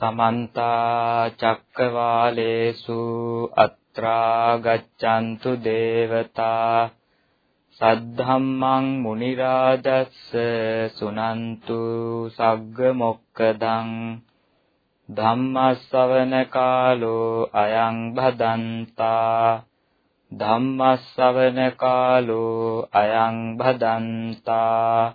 සමන්ත චක්කවාලේසු අත්‍රා ගච්ඡන්තු දේවතා සද්ධම්මං මුනි රාජස්ස සුනන්තු සග්ග මොක්කදං ධම්මස්සවන කාලෝ අයං භදන්තා ධම්මස්සවන කාලෝ අයං භදන්තා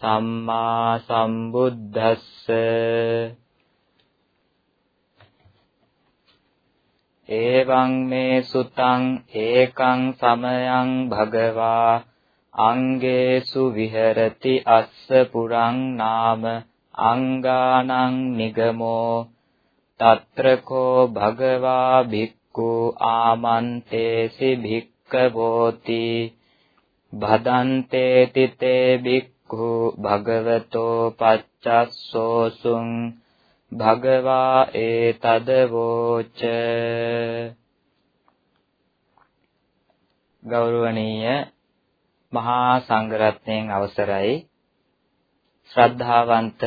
සම්මා සම්බුද්දස්ස. එවං මේ සුතං ඒකං සමයං භගවා. අංගේසු විහෙරති අස්ස පුරං නාම අංගානං නිගමෝ. తත්‍රකෝ භගවා භික්ඛු ආමන්තේසි භික්ඛවෝති. භදන්තේ තිතේ භික්ඛු භික්ඛු භගවතෝ පච්චස්සෝසුං භගවා ඒතද වෝච ගෞරවනීය මහා සංඝරත්නයන් අවසරයි. ශ්‍රද්ධාවන්ත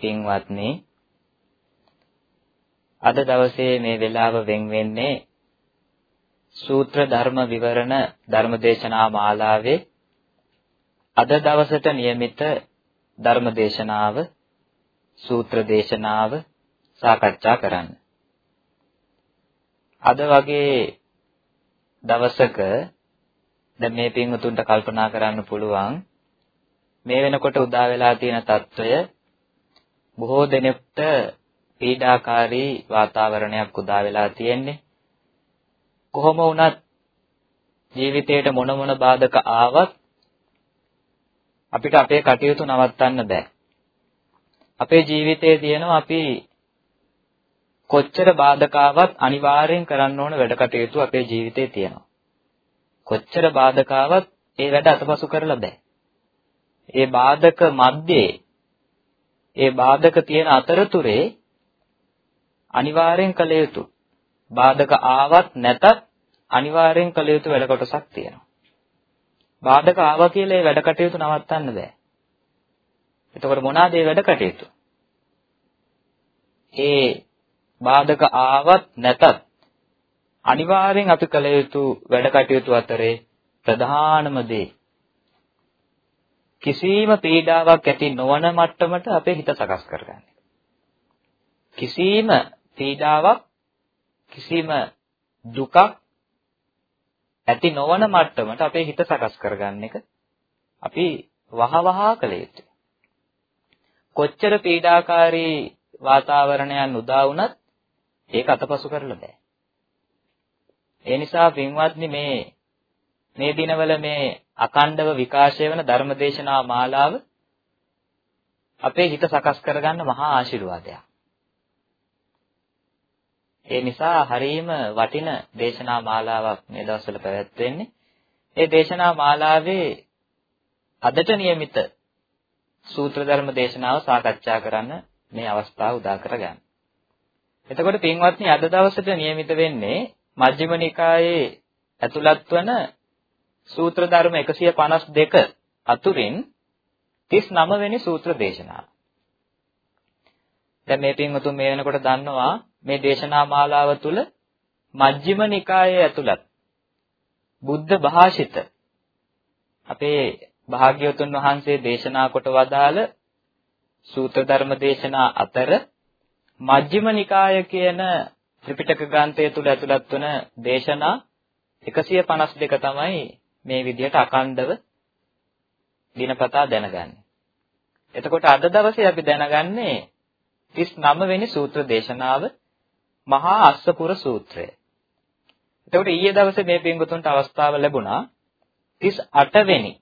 පින්වත්නි අද දවසේ මේ වෙලාව වෙන් වෙන්නේ සූත්‍ර ධර්ම විවරණ ධර්මදේශනා මාලාවේ අද දවසට નિયમિત ධර්ම දේශනාව සූත්‍ර දේශනාව සාකච්ඡා කරන්න. අද වගේ දවසක දැන් මේ පින්වතුන්ට කල්පනා කරන්න පුළුවන් මේ වෙනකොට උදා වෙලා තියෙන తত্ত্বය බොහෝ දෙනෙක්ට පීඩාකාරී වාතාවරණයක් උදා වෙලා තියෙන්නේ කොහොම වුණත් ජීවිතයට මොන මොන බාධක ආවත් අපිට අපේ කටයුතු නවත්තන්න බෑ. අපේ ජීවිතයේ තියෙනවා අපි කොච්චර බාධකාවක් අනිවාර්යෙන් කරන්න ඕන වැඩ කටයුතු අපේ ජීවිතේ තියෙනවා. කොච්චර බාධකාවක් ඒ වැඩ අතපසු කරලා බෑ. ඒ බාධක මැද්දේ ඒ බාධක තියෙන අතරතුරේ අනිවාර්යෙන් කළ යුතු බාධක ආවත් නැතත් අනිවාර්යෙන් කළ යුතු වැඩ කොටසක් තියෙනවා. බාධක ආවා කියලා ඒ වැඩ කටයුතු නවත්තන්න බෑ. එතකොට මොනවාද ඒ වැඩ කටයුතු? ඒ බාධක ආවත් නැතත් අනිවාර්යෙන් අපි කළ යුතු වැඩ කටයුතු අතරේ ප්‍රධානම දේ කිසිම පීඩාවක් ඇති නොවන මට්ටමට අපේ හිත සකස් කරගන්න. කිසිම පීඩාවක් කිසිම දුකක් ඇති නොවන මට්ටමට අපේ හිත සකස් කරගන්න එක අපි වහවහා කළ යුතුයි. කොච්චර පීඩාකාරී වාතාවරණයන් උදා වුණත් ඒක අතපසු කරලා බෑ. ඒ නිසා පින්වත්නි මේ මේ දිනවල මේ අකණ්ඩව විකාශය වන ධර්මදේශනා මාලාව අපේ හිත සකස් කරගන්න මහා ආශිර්වාදයක්. ඒ නිසා හරීම වටින දේශනා මාලාවක් මේ දවස්වල පැවැත්වෙන්නේ. ඒ දේශනා මාලාවේ අදට નિયમિત සූත්‍ර ධර්ම දේශනාව සාකච්ඡා කරන්න මේ අවස්ථාව උදා කරගන්න. එතකොට පින්වත්නි අද දවසට નિયમિત වෙන්නේ මජ්ක්‍ධිම නිකායේ ඇතුළත් වන සූත්‍ර ධර්ම 152 අතුරින් 39 වෙනි සූත්‍ර දේශනාව. දැන් මේ පින්වතුන් මේ වෙනකොට දන්නවා මේ දේශනා මාලාව තුළ මජ්ක්‍ධිම නිකායේ ඇතුළත් බුද්ධ භාෂිත අපේ භාග්‍යවතුන් වහන්සේ දේශනා කොට වදාළ සූත්‍ර ධර්ම දේශනා අතර මජ්ක්‍ධිම නිකාය කියන ත්‍රිපිටක ග්‍රන්ථය තුල ඇතුළත් වන දේශනා 152 තමයි මේ විදිහට අකණ්ඩව දිනපතා දැනගන්නේ. එතකොට අද දවසේ අපි දැනගන්නේ 39 වෙනි සූත්‍ර දේශනාව මහා අස්සපුර සූත්‍රය. එතකොට ඊයේ දවසේ මේ පින්වතුන්ට අවස්ථාව ලැබුණා 38 වෙනි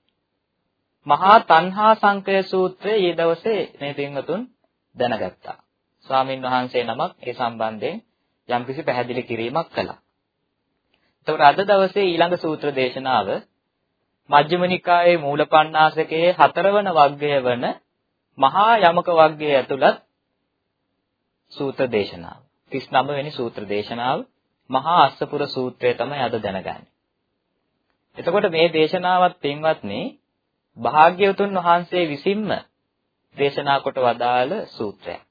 මහා තණ්හා සංකය සූත්‍රය ඊයේ දවසේ මේ පින්වතුන් දැනගත්තා. ස්වාමින් වහන්සේ නමක් ඒ සම්බන්ධයෙන් යම්කිසි පැහැදිලි කිරීමක් කළා. එතකොට අද දවසේ ඊළඟ සූත්‍ර දේශනාව මජ්ක්‍ධිම නිකායේ මූලපණ්ණාසකයේ හතරවන වග්ගය වන මහා යමක වග්ගය ඇතුළත් සූත්‍ර දේශනාව. 39 වෙනි සූත්‍ර දේශනාව මහා අස්සපුර සූත්‍රය තමයි අද දැනගන්නේ. එතකොට මේ දේශනාවත් පින්වත්නි භාග්‍යවතුන් වහන්සේ විසින්ම දේශනා කොට වදාළ සූත්‍රයක්.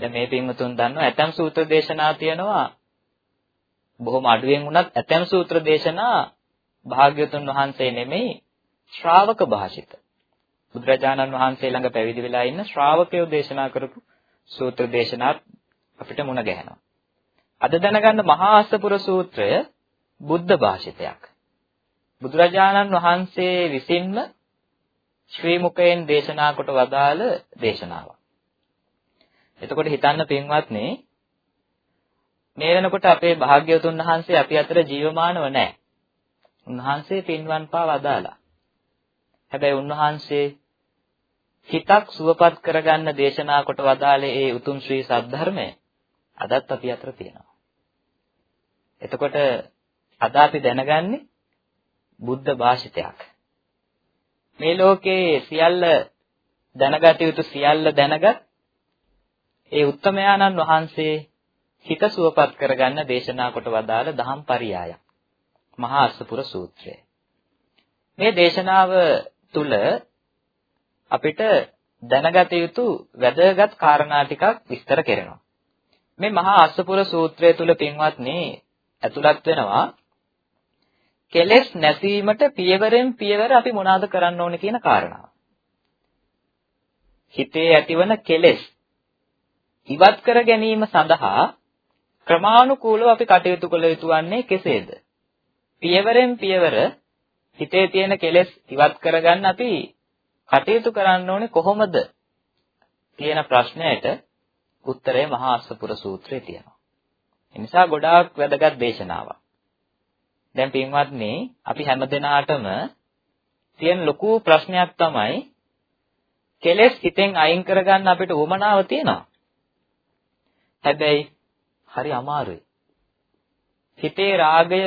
දැන් මේ පින්වතුන් දන්නවා ඇතම් සූත්‍ර දේශනා තියෙනවා බොහොම අඩුවෙන් වුණත් ඇතම් සූත්‍ර දේශනා භාග්‍යවතුන් වහන්සේ නෙමෙයි ශ්‍රාවක භාෂිත. බුදුරජාණන් වහන්සේ ළඟ පැවිදි වෙලා ඉන්න ශ්‍රාවකයෝ දේශනා කරපු සූත්‍ර දේශනාත් අපිට මුණ ගැහෙනවා. අද දැනගන්න මහා අස්සපුර සූත්‍රය බුද්ධ භාෂිතයක්. බුදුරජාණන් වහන්සේ විසින්ම ශ්‍රී මුඛයෙන් දේශනා කොට වදාළ දේශනාවක්. එතකොට හිතන්න පින්වත්නි මේ වෙනකොට අපේ භාග්‍යවතුන් වහන්සේ අපි අතර ජීවමානව නැහැ. උන්වහන්සේ පින්වන් පා වදාලා. හැබැයි උන්වහන්සේ හිතක් සුවපත් කරගන්න දේශනා කොට වදාළේ ඒ උතුම් ශ්‍රී සද්ධර්මය අදත් අපි අතර තියෙනවා. එතකොට අද අපි දැනගන්නේ බුද්ධ භාෂිතයක්. මේ ලෝකේ සියල්ල දැනගත යුතු සියල්ල දැනගත් ඒ උත්තමයාණන් වහන්සේ හිත සුවපත් කරගන්න දේශනා කොට වදාළ දහම් පරියායක්. මහා අස්සපුර සූත්‍රය. මේ දේශනාව තුල අපිට දැනගත යුතු වැදගත් කාරණා ටිකක් විස්තර කරනවා. මේ මහා අස්සපුර සූත්‍රය තුල පින්වත්නි ඇතුළත් වෙනවා කෙලෙස් නැසීමට පියවරෙන් පියවර අපි මොනවාද කරන්න ඕනේ කියන කාරණාව. හිතේ ඇතිවන කෙලෙස් ඉවත් කර ගැනීම සඳහා ක්‍රමානුකූලව අපි කටයුතු කළ යුතු වන්නේ කෙසේද? පියවරෙන් පියවර හිතේ තියෙන කෙලෙස් ඉවත් කරගන්න අපි කටයුතු කරන්න ඕනේ කොහොමද? කියන ප්‍රශ්නයට උත්තරය මහා අස්සපුර සූත්‍රයේ තියෙනවා. ඒ නිසා ගොඩාක් වැදගත් දේශනාවක්. දැන් පින්වත්නි අපි හැමදෙනාටම තියෙන ලොකු ප්‍රශ්නයක් තමයි කෙලෙස් හිතෙන් අයින් කරගන්න අපිට උවමනාව තියෙනවා. හැබැයි හරි අමාරුයි. හිතේ රාගය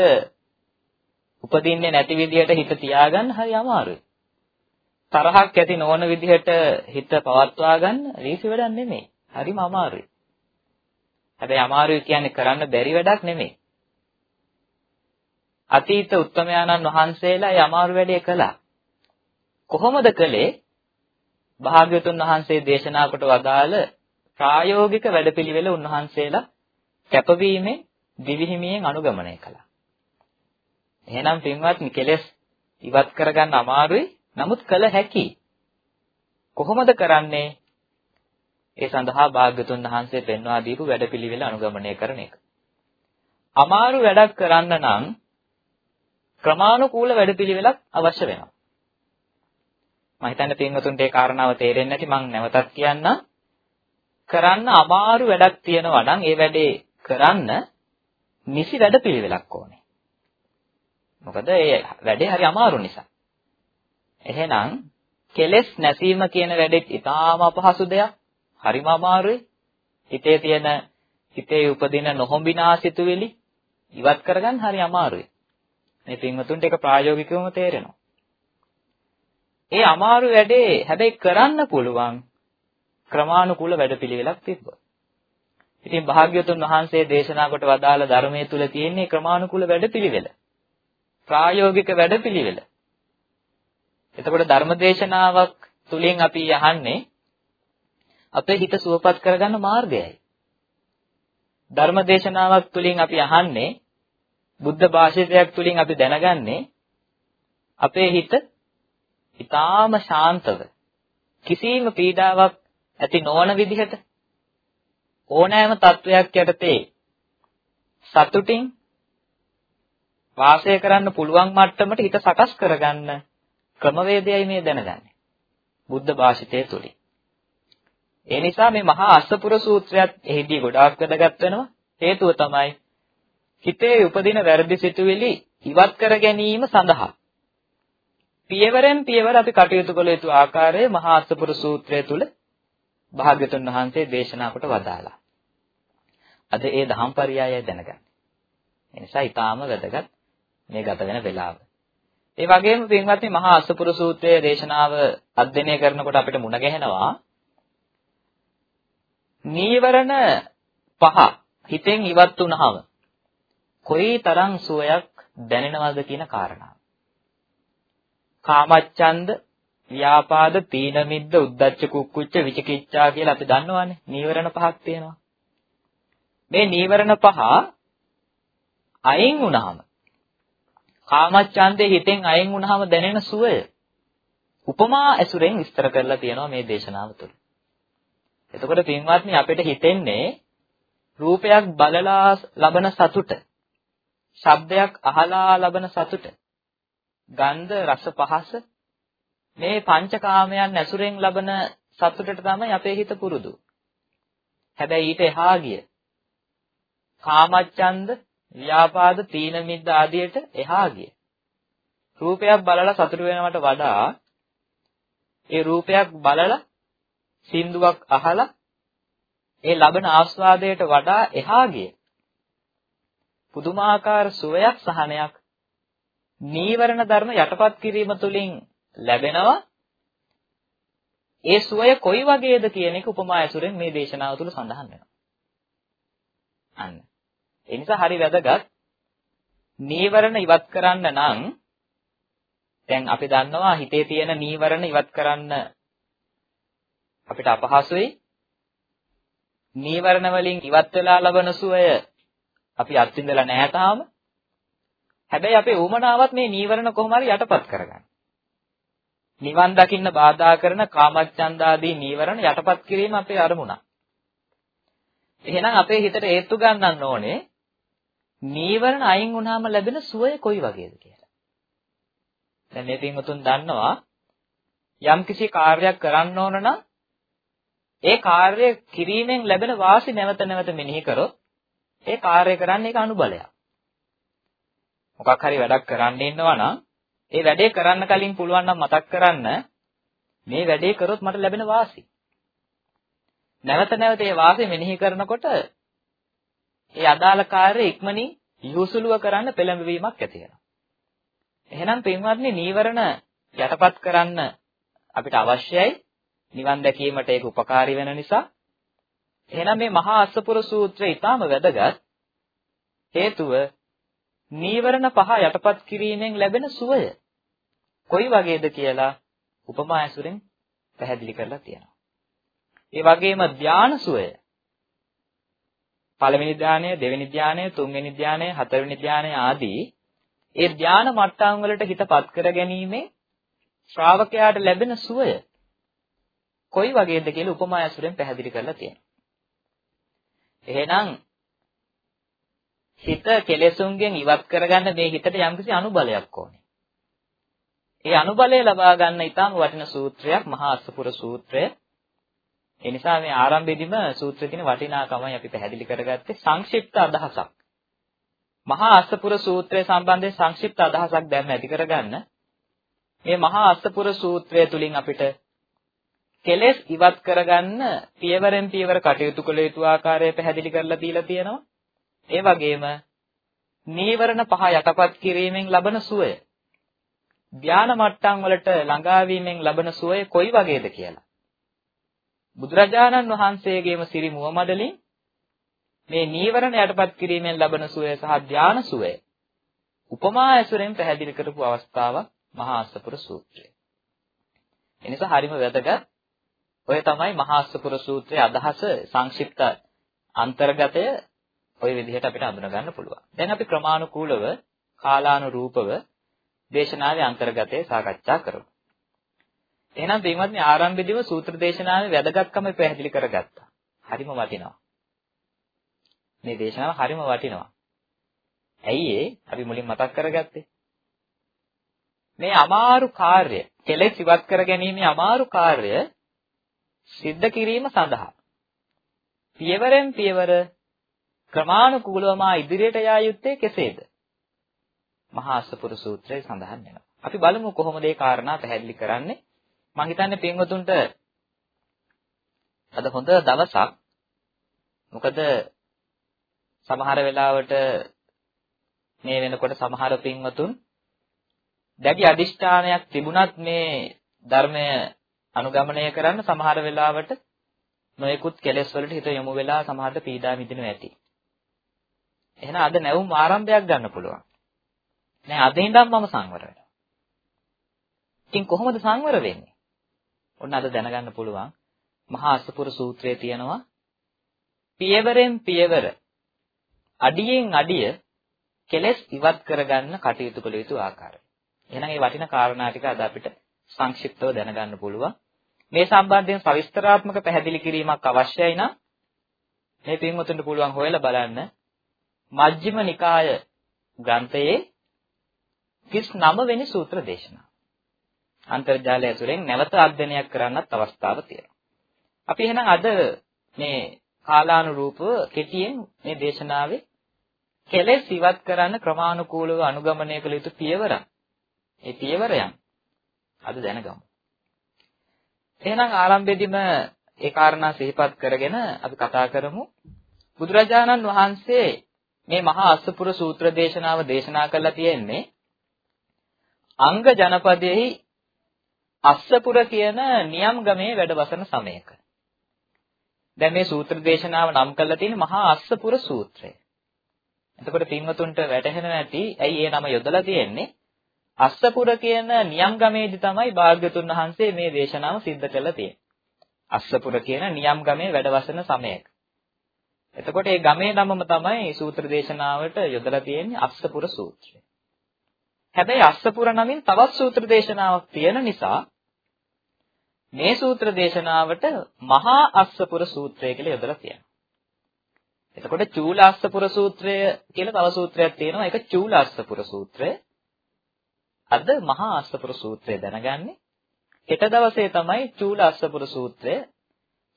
උපදින්නේ නැති විදිහට හිත තියාගන්න හරි අමාරුයි. තරහක් ඇති නොවන විදිහට හිත පවත්වා ගන්න රීසි වැඩක් නෙමෙයි. හරිම අමාරුයි. හැබැයි අමාරුයි කියන්නේ කරන්න බැරි වැඩක් නෙමෙයි. අතීත උත්තමයාණන් වහන්සේලා ඒ අමාරු වැඩේ කළා. කොහොමද කළේ? භාග්‍යවතුන් වහන්සේ දේශනා කොට වදාළ ප්‍රායෝගික වැඩපිළිවෙල උන්වහන්සේලා කැපවීමෙන් දිවිහිමියෙන් අනුගමනය කළා. එහෙනම් පින්වත්නි කෙලෙස් ඉවත් කරගන්න අමාරුයි නමුත් කළ හැකි. කොහොමද කරන්නේ? ඒ සඳහා භාග්‍යතුන් වහන්සේ පෙන්වා දීපු වැඩපිළිවෙල අනුගමනය කරන එක. අමාරු වැඩක් කරන්න නම් ක්‍රමානුකූල වැඩපිළිවෙලක් අවශ්‍ය වෙනවා. මම හිතන්නේ පින්වතුන්ට ඒ කාරණාව තේරෙන්නේ නැති මම නැවතත් කියන්නම්. කරන්න අමාරු වැඩක් තියෙනවා නම් ඒ වැඩේ කරන්න නිසි වැඩපිළිවෙලක් ඕනේ. මොකද ඒ වැඩේ හරි අමාරු නිසා. එහෙනම් කෙලෙස් නැසීම කියන වැඩෙත් ඊටාම අපහසු දෙයක්. හරිම අමාරුයි. හිතේ තියෙන හිතේ උපදින නොහොඹිනා සිතුවිලි ඉවත් කරගන්න හරි අමාරුයි. මේ පින්වතුන්ට ඒක ප්‍රායෝගිකවම තේරෙනවා. ඒ අමාරු වැඩේ හැබැයි කරන්න පුළුවන් ක්‍රමානුකූල වැඩපිළිවෙලක් තිබ්බා. ඉතින් භාග්‍යවතුන් වහන්සේ දේශනා කොට වදාළ ධර්මයේ තුල තියෙන ක්‍රමානුකූල වැඩපිළිවෙල. ප්‍රායෝගික වැඩපිළිවෙල. එතකොට ධර්මදේශනාවක් තුලින් අපි අහන්නේ අපේ හිත සුවපත් කරගන්න මාර්ගයයි. ධර්මදේශනාවක් තුලින් අපි අහන්නේ බුද්ධ භාෂිතයක් තුලින් අපි දැනගන්නේ අපේ හිත ඊටාම ශාන්තව කිසිම පීඩාවක් ඇති නොවන විදිහට ඕනෑම තත්වයක් යටතේ සතුටින් වාසය කරන්න පුළුවන් මට්ටමට හිත සකස් කරගන්න ක්‍රමවේදයයි මේ දැනගන්නේ. බුද්ධ භාෂිතය තුලින්. ඒ නිසා මේ මහා අස්සපුර සූත්‍රයත් එහිදී ගොඩාක් වැදගත් වෙනවා. හේතුව තමයි හිතේ උපදින වැරදි සිතුවිලි ඉවත් කර ගැනීම සඳහා පියවරෙන් පියවර අපි කටයුතු කළ යුතු ආකාරය මහා අස්සපුර සූත්‍රය තුල භාග්‍යතුන් වහන්සේ දේශනා කොට වදාලා. අද ඒ දහම්පරියාය දැනගන්න. ඒ නිසා ඊටාම වැදගත් මේ ගත වෙන වෙලාව. ඒ වගේම පින්වත්නි මහා අසපුර සූත්‍රයේ දේශනාව අධ්‍යයනය කරනකොට අපිට මුණ ගැහෙනවා නීවරණ පහ හිතෙන් ඉවත් වුනහම කොයි තරම් සුවයක් දැනෙනවද කියන කාරණාව. කාමච්ඡන්ද, ව්‍යාපාද, තීන මිද්ද, උද්ධච්ච කුක්කුච්ච, විචිකිච්ඡා කියලා අපි දන්නවනේ. නීවරණ පහක් තියෙනවා. මේ නීවරණ පහ අයින් වුනහම කාමච්ඡන්දේ හිතෙන් අයින් වුනහම දැනෙන සුවය උපමා ඇසුරෙන් විස්තර කරලා තියෙනවා මේ දේශනාව තුළ. එතකොට පින්වත්නි අපිට හිතෙන්නේ රූපයක් බලලා ලබන සතුට, ශබ්දයක් අහලා ලබන සතුට, ගන්ධ රස පහස මේ පංචකාමයන් ඇසුරෙන් ලබන සතුටට තමයි අපේ හිත පුරුදු. හැබැයි ඊට එහා ගිය කාමච්ඡන්ද, ව්‍යාපාද, තීන මිද්ද ආදියට එහා ගිය රූපයක් බලලා සතුට වෙනවට වඩා ඒ රූපයක් බලලා සින්දුවක් අහලා ඒ ලබන ආස්වාදයට වඩා එහා ගිය. පුදුමාකාර සුවයක් සහනයක්. නීවරණ ධර්ම යටපත් කිරීම තුළින් ලැබෙනවා. ඒ සුවය කොයි වගේද කියන එක උපමා ඇසුරෙන් මේ දේශනාව තුළ සඳහන් වෙනවා. අන්න. ඒ නිසා හරි වැදගත්. නීවරණ ඉවත් කරන්න නම් දැන් අපි දන්නවා හිතේ තියෙන නීවරණ ඉවත් කරන්න අපිට අපහසුයි නීවරණ වලින් ඉවත් වෙලා ලබන සුවය අපි අත්විඳලා නැහැ තාම. හැබැයි අපේ උමනාවත් මේ නීවරණ කොහොම හරි යටපත් කරගන්න. නිවන් දකින්න බාධා කරන කාමච්ඡන්දාදී නීවරණ යටපත් කිරීම අපේ අරමුණක්. එහෙනම් අපේ හිතට හේතු ගන්නන්න ඕනේ නීවරණ අයින් වුණාම ලැබෙන සුවය කොයි වගේද කියලා. දැන් මේ පින්වතුන් දන්නවා යම්කිසි කාර්යයක් කරන්න ඕන නම් ඒ කාර්ය කිරීමෙන් ලැබෙන වාසි නැවත නැවත මෙනෙහි කරොත් ඒ කාර්ය කරන්න ඒක අනුබලයක්. මොකක් හරි වැඩක් කරන්න ඉන්නවා නම් ඒ වැඩේ කරන්න කලින් පුළුවන් නම් මතක් කරන්න මේ වැඩේ කරොත් මට ලැබෙන වාසි. නැවත නැවත ඒ වාසි මෙනෙහි කරනකොට ඒ අදාළ කාර්යය ඉක්මනින් යොසුලුව කරන්න පෙළඹවීමක් ඇති වෙනවා. එහෙනම් පින්වත්නි නීවරණ යටපත් කරන්න අපිට අවශ්‍යයි නිවන් දැකීමට ඒක උපකාරී වෙන නිසා එහෙනම් මේ මහා අස්සපුර සූත්‍රය ඊටාම වැදගත්. හේතුව නීවරණ පහ යටපත් කිරීමෙන් ලැබෙන සුවය. කොයි වගේද කියලා උපමා ඇසුරෙන් පැහැදිලි කරලා තියෙනවා. ඒ වගේම ධාන සුවය. පළවෙනි ධානය, දෙවෙනි ධානය, තුන්වෙනි ධානය, හතරවෙනි ධානය ආදී ඒ ධාන මට්ටම් වලට හිතපත් කර ගැනීමෙන් ශ්‍රාවකයාට ලැබෙන සුවය. කොයි වගේද කියලා උපමා ඇසුරෙන් පැහැදිලි කරලා තියෙනවා. එහෙනම් හිත කෙලෙසුන්ගෙන් ඉවත් කරගන්න මේ හිතට යම්කිසි අනුබලයක් ඕනේ. ඒ අනුබලය ලබා ගන්න ඊටම වටින සූත්‍රයක් මහා අස්සපුර සූත්‍රය. ඒ නිසා මේ ආරම්භයේදීම සූත්‍රයේ තියෙන වටිනාකමයි අපි පැහැදිලි කරගත්තේ සංක්ෂිප්ත අදහසක්. මහා අස්සපුර සූත්‍රය සම්බන්ධයෙන් සංක්ෂිප්ත අදහසක් දැන් ඇති කරගන්න. මේ මහා අස්සපුර සූත්‍රය තුලින් අපිට කෙලෙස් ඉවත් කරගන්න පියවරෙන් පියවර කටයුතු කළ යුතු ආකාරය පැහැදිලි කරලා දීලා තියෙනවා. ඒ වගේම නීවරණ පහ යටපත් කිරීමෙන් ලබන සුවය ධානා මට්ටම් වලට ළඟාවීමෙන් ලබන සුවය කොයි වගේද කියලා. බුදුරජාණන් වහන්සේගේම සිරි මුවමඩලින් මේ නීවරණ යටපත් කිරීමෙන් ලබන සුවය සහ ධානා සුවය උපමා ඇසුරෙන් පැහැදිලි කරපු අවස්ථාවක් මහා අස්සපුර සූත්‍රය. එනිසා හරිම වැදගත් ඔය තමයි මහාස්සපුර සූත්‍රයේ අදහස සංක්ෂිප්ත අන්තර්ගතය ඔය විදිහට අපිට හඳුනා ගන්න පුළුවන්. දැන් අපි ක්‍රමානුකූලව කාලානුරූපව දේශනාවේ අන්තර්ගතය සාකච්ඡා කරමු. එහෙනම් පින්වත්නි ආරම්භයේදීම සූත්‍ර දේශනාවේ වැදගත්කම පැහැදිලි කරගත්තා. හරිම වටිනවා. මේ දේශනාව හරිම වටිනවා. ඇයි ඒ? අපි මුලින් මතක් කරගත්තේ. මේ අමාරු කාර්ය, කෙලෙස් ඉවත් කර ගැනීමේ අමාරු කාර්ය සිද්ධ කිරීම සඳහා පියවරෙන් පියවර ක්‍රමානුකූලවම ඉදිරියට යා යුත්තේ කෙසේද? මහා අස්සපුර සූත්‍රයේ සඳහන් වෙනවා. අපි බලමු කොහොමද මේ කාරණා පැහැදිලි කරන්නේ. මම හිතන්නේ පින්වතුන්ට අද හොඳ දවසක්. මොකද සමහර වෙලාවට මේ වෙනකොට සමහර පින්වතුන් දැඩි අදිෂ්ඨානයක් තිබුණත් මේ ධර්මය අනුගමනය කරන්න සමහර වෙලාවට නොයෙකුත් කෙලෙස් වලට හිත යොමු වෙලා සමහරට පීඩා විඳිනු ඇති. එහෙනම් අද නැවුම් ආරම්භයක් ගන්න පුළුවන්. නෑ අද ඉඳන් මම සංවර වෙනවා. ඉතින් කොහොමද සංවර වෙන්නේ? ඔන්න අද දැනගන්න පුළුවන්. මහා අසපුර සූත්‍රයේ තියෙනවා පියවරෙන් පියවර අඩියෙන් අඩිය කෙලෙස් ඉවත් කරගන්න කටයුතු කළ යුතු ආකාරය. එහෙනම් මේ වටිනා කාරණා ටික අද අපිට සංක්ෂිප්තව දැනගන්න පුළුවන්. මේ සම්බන්ධයෙන් සවිස්තරාත්මක පැහැදිලි කිරීමක් අවශ්‍යයි නම් මේ පින්වතුන්ට පුළුවන් හොයලා බලන්න මජ්ක්‍ධිම නිකාය ග්‍රන්ථයේ 39 වෙනි සූත්‍ර දේශනාව. අන්තර්ජාලය ඇතුලෙන් නැවත අධ්‍යයනයක් කරන්නත් අවස්ථාව තියෙනවා. අපි එහෙනම් අද මේ කාලානුරූපව කෙටියෙන් මේ දේශනාවේ කෙලෙස් ඉවත් කරන්න ක්‍රමානුකූලව අනුගමනය කළ යුතු පියවරක්. ඒ පියවරයන් අද දැනගමු. එහෙනම් ආරම්භයේදීම ඒ කාරණා සිහිපත් කරගෙන අපි කතා කරමු. බුදුරජාණන් වහන්සේ මේ මහා අස්සපුර සූත්‍ර දේශනාව දේශනා කළා තියෙන්නේ අංග ජනපදයේහි අස්සපුර කියන නියම් ගමේ වැඩවසන සමයක. දැන් මේ සූත්‍ර දේශනාව නම් කරලා තියෙන්නේ මහා අස්සපුර සූත්‍රය. එතකොට පින්වතුන්ට වැටහෙන නැති ඇයි ඒ නම යොදලා තියෙන්නේ? අස්සපුර කියන නියම් ගමේදී තමයි භාග්‍යතුන් වහන්සේ මේ දේශනාව සිද්ධ කළා තියෙන්නේ. අස්සපුර කියන නියම් ගමේ වැඩවසන සමයක. එතකොට මේ ගමේ නමම තමයි සූත්‍ර දේශනාවට යොදලා තියෙන්නේ අස්සපුර සූත්‍රය. හැබැයි අස්සපුර නමින් තවත් සූත්‍ර දේශනාවක් තියෙන නිසා මේ සූත්‍ර දේශනාවට මහා අස්සපුර සූත්‍රය කියලා යොදලා තියෙනවා. එතකොට චූලාස්සපුර සූත්‍රය කියලා තව සූත්‍රයක් තියෙනවා. ඒක චූලාස්සපුර සූත්‍රය. අද මහා අස්සපුර සූත්‍රය දැනගන්නේ. හෙට දවසේ තමයි චූලාස්සපුර සූත්‍රය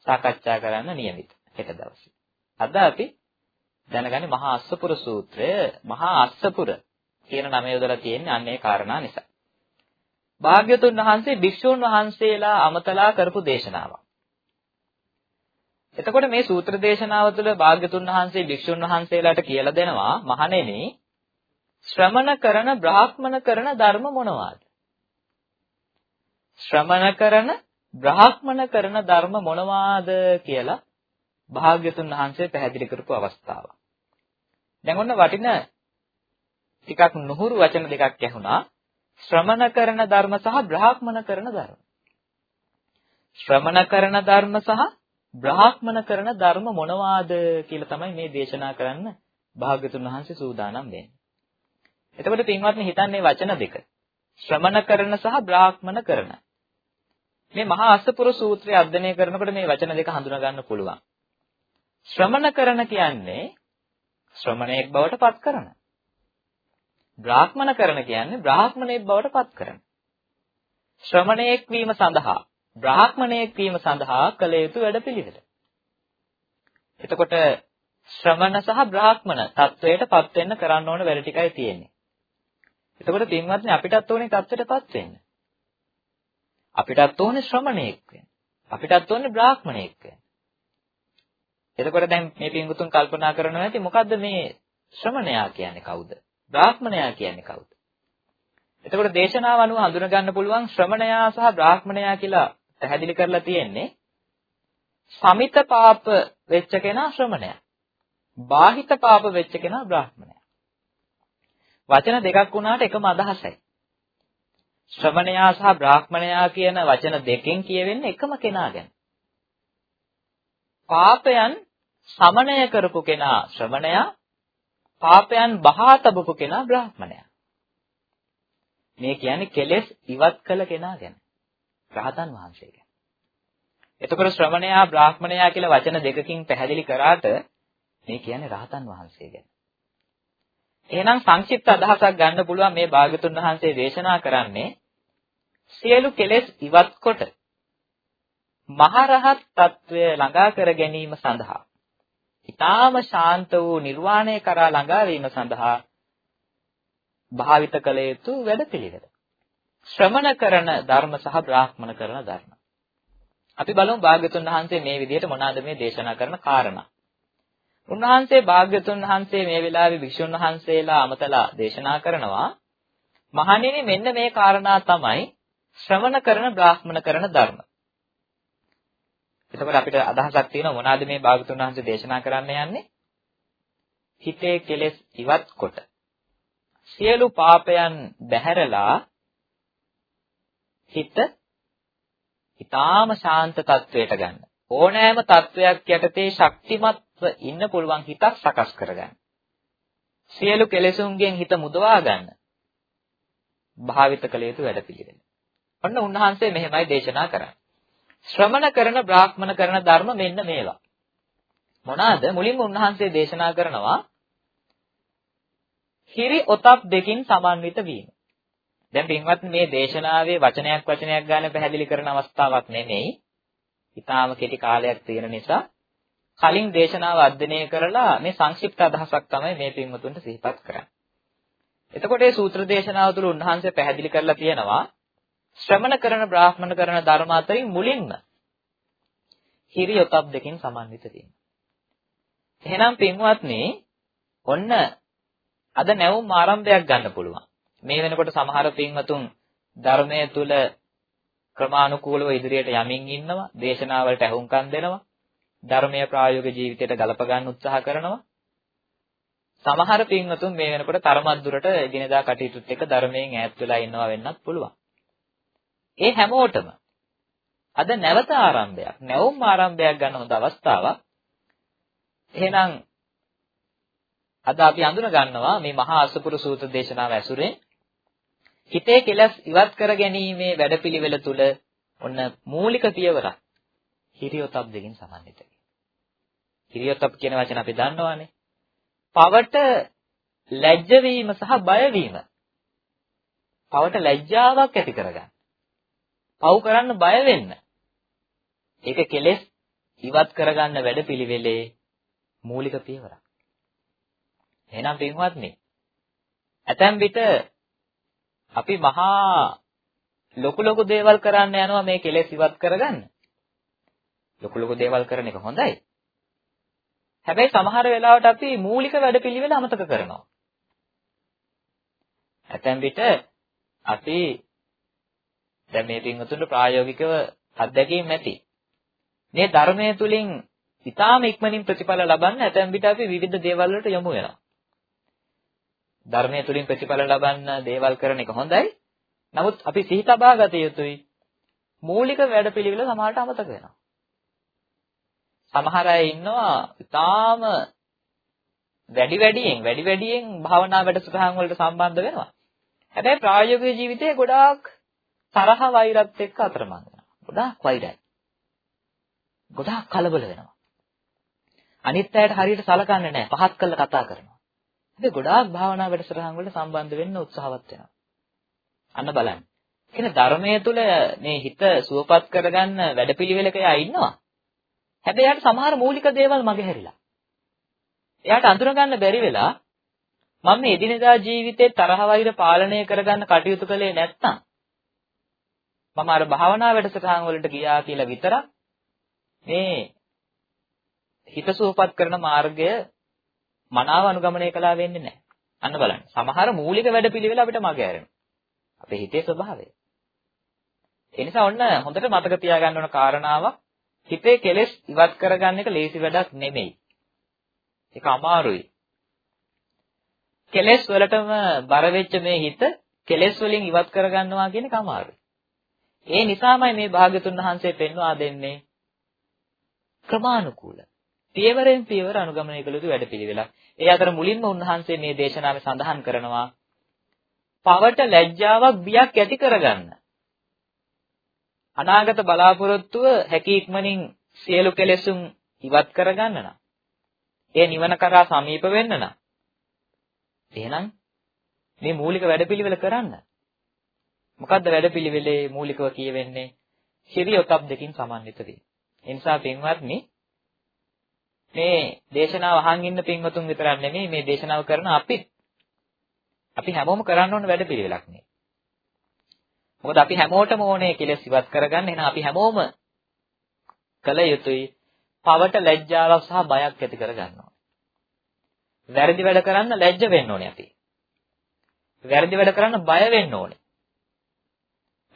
සාකච්ඡා කරන්න නියමිත. හෙට දවසේ. අද අපි දැනගන්නේ මහා අස්සපුර සූත්‍රය. මහා අස්සපුර කියන නම යොදලා තියෙන්නේ අන්න ඒ කාරණා නිසා. භාග්‍යතුන් වහන්සේ භික්ෂුන් වහන්සේලා අමතලා කරපු දේශනාවක්. එතකොට මේ සූත්‍ර දේශනාව තුළ භාග්‍යතුන් වහන්සේ භික්ෂුන් වහන්සේලාට කියලා දෙනවා මහණෙනි ශ්‍රමණ කරන බ්‍රාහ්මණ කරන ධර්ම මොනවාද? ශ්‍රමණ කරන බ්‍රාහ්මණ කරන ධර්ම මොනවාද කියලා භාග්‍යතුන් වහන්සේ පැහැදිලි කරපු අවස්ථාව. දැන් ඔන්න වටින ටිකක් නුහුරු වචන දෙකක් ඇහුණා. ශ්‍රමණ කරන ධර්ම සහ බ්‍රාහ්මණ කරන ධර්ම. ශ්‍රමණ කරන ධර්ම සහ බ්‍රාහ්මණ කරන ධර්ම මොනවාද කියලා තමයි මේ දේශනා කරන්න භාග්‍යතුන් වහන්සේ සූදානම් වෙන්නේ. එතකොට පින්වත්නි හිතන්නේ වචන දෙක. ශ්‍රමණ කරන සහ බ්‍රාහ්මණ කරන. මේ මහා අස්සපුර සූත්‍රය අධ්‍යයනය කරනකොට මේ වචන දෙක හඳුනා ගන්න පුළුවන්. ශ්‍රමණ කරන කියන්නේ ශ්‍රමණයෙක් බවට පත් කරන. බ්‍රාහ්මණ කරන කියන්නේ බ්‍රාහ්මණයෙක් බවට පත් කරන. ශ්‍රමණයෙක් වීම සඳහා බ්‍රාහ්මණයෙක් වීම සඳහා කළ යුතු වැඩපිළිවෙල. එතකොට ශ්‍රමණ සහ බ්‍රාහ්මණ තත්වයට පත් වෙන්න කරන්න ඕන වැඩ ටිකයි තියෙන්නේ. එතකොට පින්වත්නි අපිටත් ඕනේ තත්ත්වයටපත් වෙන්න. අපිටත් ඕනේ ශ්‍රමණයෙක් වෙන්න. අපිටත් ඕනේ බ්‍රාහ්මණයෙක් වෙන්න. එතකොට දැන් මේ පින්වතුන් කල්පනා කරනවා ඇති මොකද්ද මේ ශ්‍රමණයා කියන්නේ කවුද? බ්‍රාහ්මණයා කියන්නේ කවුද? එතකොට දේශනාව අනුව හඳුන ගන්න පුළුවන් ශ්‍රමණයා සහ බ්‍රාහ්මණයා කියලා පැහැදිලි කරලා තියෙන්නේ සමිත පාප වෙච්ච කෙනා ශ්‍රමණයා. බාහිත පාප වෙච්ච කෙනා බ්‍රාහ්මණයා. වචන දෙකක් වුණාට එකම අදහසයි. ශ්‍රමණයා සහ බ්‍රාහ්මණයා කියන වචන දෙකෙන් කියවෙන්නේ එකම කෙනා ගැන. පාපයන් සමනය කරපු කෙනා ශ්‍රමණයා පාපයන් බහා තබපු කෙනා බ්‍රාහ්මණයා. මේ කියන්නේ කෙලෙස් ඉවත් කළ කෙනා ගැන. රහතන් වහන්සේ ගැන. එතකොට ශ්‍රමණයා බ්‍රාහ්මණයා කියලා වචන දෙකකින් පැහැදිලි කරාට මේ කියන්නේ රහතන් වහන්සේ ගැන. එහෙනම් සංක්ෂිප්ත අදහසක් ගන්න පුළුවන් මේ භාගතුන් වහන්සේ දේශනා කරන්නේ සියලු කෙලෙස් ඉවත් කොට මහරහත් తත්වය ළඟා කර ගැනීම සඳහා ඊටාම ශාන්ත වූ නිර්වාණය කරා ළඟා වීම සඳහා භාවිත කළ යුතු වැඩපිළිවෙල. ශ්‍රමණ කරන ධර්ම සහ බ්‍රාහ්මණ කරන ධර්ම. අපි බලමු භාග්‍යතුන් වහන්සේ මේ විදිහට මොනවාද මේ දේශනා කරන කාරණා. උන්වහන්සේ භාග්‍යතුන් වහන්සේ මේ වෙලාවේ භික්ෂුන් වහන්සේලා අමතලා දේශනා කරනවා මහණෙනි මෙන්න මේ කාරණා තමයි ශ්‍රවණ කරන බ්‍රාහ්මණ කරන ධර්ම. එතකොට අපිට අදහසක් තියෙනවා මොනවාද මේ භාගතුන් වහන්සේ දේශනා කරන්න යන්නේ? හිතේ කෙලෙස් ඉවත් කොට සියලු පාපයන් බැහැරලා හිත ඊටාම ශාන්ත තත්වයට ගන්න. ඕනෑම තත්වයක් යටතේ ශක්තිමත්ව ඉන්න පුළුවන් හිතක් සකස් කරගන්න. සියලු කෙලෙසුන්ගෙන් හිත මුදවා ගන්න. භාවිත කළ යුතු වැඩපිළිවෙල. ඔන්න උන්වහන්සේ මෙහෙමයි දේශනා කරන්නේ. ශ්‍රමණ කරන බ්‍රාහ්මණ කරන ධර්ම මෙන්න මේවා. මොනවාද? මුලින්ම උන්වහන්සේ දේශනා කරනවා හිරි ඔතප් දෙකින් සමන්විත වීම. දැන් පින්වත් මේ දේශනාවේ වචනයක් වචනයක් ගන්න පැහැදිලි කරන අවස්ථාවක් නෙමෙයි. ඊටාම කෙටි කාලයක් තියෙන නිසා කලින් දේශනාව අධ්‍යයනය කරලා මේ සංක්ෂිප්ත අදහසක් තමයි මේ පින්වතුන්ට සිහිපත් කරන්නේ. එතකොට මේ සූත්‍ර දේශනාව තුළ උන්වහන්සේ පැහැදිලි කරලා තියෙනවා ශ්‍රමණ කරන බ්‍රාහ්මණ කරන ධර්ම අතරින් මුලින්ම හිරි ඔතප් දෙකෙන් සමන්විත වීම. එහෙනම් පින්වත්නි ඔන්න අද නැවුම් ආරම්භයක් ගන්න පුළුවන්. මේ වෙනකොට සමහර පින්වතුන් ධර්මයේ තුල ක්‍රමානුකූලව ඉදිරියට යමින් ඉන්නවා, දේශනාවලට ඇහුම්කන් දෙනවා, ධර්මයේ ප්‍රායෝගික ජීවිතයට ගලප ගන්න උත්සාහ කරනවා. සමහර පින්වතුන් මේ වෙනකොට තරමක් දුරට එදිනෙදා කටයුතුත් එක්ක ධර්මයෙන් ඈත් වෙලා ඉන්නවා වෙන්නත් පුළුවන්. ඒ හැමෝටම අද නැවත ආරම්භයක්, නැවුම් ආරම්භයක් ගන්න හොඳ අවස්ථාවක්. එහෙනම් අද අපි අඳුන ගන්නවා මේ මහා අසපුරු සූත්‍ර දේශනාව ඇසුරෙන් හිතේ කෙලස් ඉවත් කර ගැනීමේ වැඩපිළිවෙල තුල ඔන්න මූලික පියවරක් හිරියොතප් දෙකින් සමන්විතයි. හිරියොතප් කියන වචන අපි දන්නවානේ. පවට ලැජ්ජ වීම සහ බය වීම. පවට ලැජ්ජාවක් ඇති කරගන්න. පව් කරන්න බය වෙන්න. ඒක කෙලෙස් ඉවත් කරගන්න වැඩපිළිවෙලේ මූලික පියවරක්. එහෙනම් පින්වත්නි ඇතැම් විට අපි මහා ලොකු ලොකු දේවල් කරන්න යනවා මේ කෙලෙස් ඉවත් කරගන්න. ලොකු ලොකු දේවල් කරන එක හොඳයි. හැබැයි සමහර වෙලාවට අපි මූලික වැඩපිළිවෙල අමතක කරනවා. ඇතැම් විට අපි දැන් මේ පින්වතුන්ට ප්‍රායෝගිකව අත්දැකීම් ඇති. මේ ධර්මයේ තුලින් ඊටාම ඉක්මනින් ප්‍රතිඵල ලබන්න ඇතැම් විට අපි විවිධ දේවල් වලට යොමු වෙනවා. ධර්මයේ තුලින් ප්‍රතිඵල ලබන්න දේවල් කරන එක හොඳයි. නමුත් අපි සිහි තබා ගත යුතුයි. මූලික වැඩපිළිවෙල සමහරට අමතක වෙනවා. සමහර අය ඉන්නවා ඊටාම වැඩි වැඩියෙන් වැඩි වැඩියෙන් භාවනා වැඩසටහන් වලට සම්බන්ධ වෙනවා. හැබැයි ප්‍රායෝගික ජීවිතේ ගොඩාක් තරහ වෛරත් එක්ක අතරමං වෙනවා. ගොඩාක් වෛරයි. ගොඩාක් කලබල වෙනවා. අනිත් අයට හරියට සලකන්නේ නැහැ. පහත් කරලා කතා කරනවා. හැබැයි ගොඩාක් භාවනා වැඩසටහන් වලට සම්බන්ධ වෙන්න උත්සාහවත් වෙනවා. අන්න බලන්න. කියන්නේ ධර්මයේ තුල මේ හිත සුවපත් කරගන්න වැඩපිළිවෙලක එයා ඉන්නවා. හැබැයි එයාට සමහර මූලික දේවල් මගහැරිලා. එයාට අඳුරගන්න බැරි වෙලා මම මේ එදිනෙදා ජීවිතේ තරහ වෛර පාලනය කරගන්න කටයුතු කළේ නැත්තම් මම අර භාවනා වැඩසටහන් වලට ගියා කියලා විතරක් මේ හිත සුවපත් කරන මාර්ගය මනාව අනුගමනය කළා වෙන්නේ නැහැ. අන්න බලන්න. සමහර මූලික වැඩපිළිවෙල අපිට මග ඇරෙනවා. අපේ හිතේ ස්වභාවය. ඒ නිසා ඔන්න හොඳට මතක තියාගන්න ඕන කාරණාවක් හිතේ කෙලෙස් ඉවත් කරගන්න එක ලේසි වැඩක් නෙමෙයි. ඒක අමාරුයි. කෙලෙස් වලටම බර වෙච්ච මේ හිත කෙලෙස් වලින් ඉවත් කරගන්නවා කියන එක අමාරුයි. ඒ නිසාමයි මේ භාග්‍යතුන් වහන්සේ පෙන්වා දෙන්නේ ක්‍රමානුකූල. පියවරෙන් පියවර අනුගමනය කළ යුතු වැඩපිළිවෙලක්. ඒ අතර මුලින්ම උන්වහන්සේ මේ දේශනාවේ සඳහන් කරනවා පවට ලැජ්ජාවක් බියක් ඇති කරගන්න. අනාගත බලාපොරොත්තුව හැකි ඉක්මනින් සියලු කෙලෙසුන් ඉවත් කරගන්න නම් ඒ නිවන කරා සමීප වෙන්න නම් එහෙනම් මේ මූලික වැඩපිළිවෙල කරන්න. මොකද්ද වැඩපිළිවෙලේ මූලිකව කියවෙන්නේ? හිරියොතප් දෙකින් සමන්විත වේ. ඒ නිසා පින්වත්නි මේ දේශනාව අහන් ඉන්න පින්වතුන් විතරක් නෙමෙයි මේ දේශනාව කරන අපි අපි හැමෝම කරන්න ඕන වැඩ පිළිවෙලක් නේ. මොකද අපි හැමෝටම ඕනේ කෙලෙස් ඉවත් කරගන්න. එහෙනම් අපි හැමෝම කළ යුතුයි පවට ලැජ්ජාවක් සහ බයක් ඇති කරගන්නවා. වැරදි වැඩ කරන්න ලැජ්ජ වෙන්න ඕනේ අපි. වැරදි වැඩ කරන්න බය වෙන්න ඕනේ.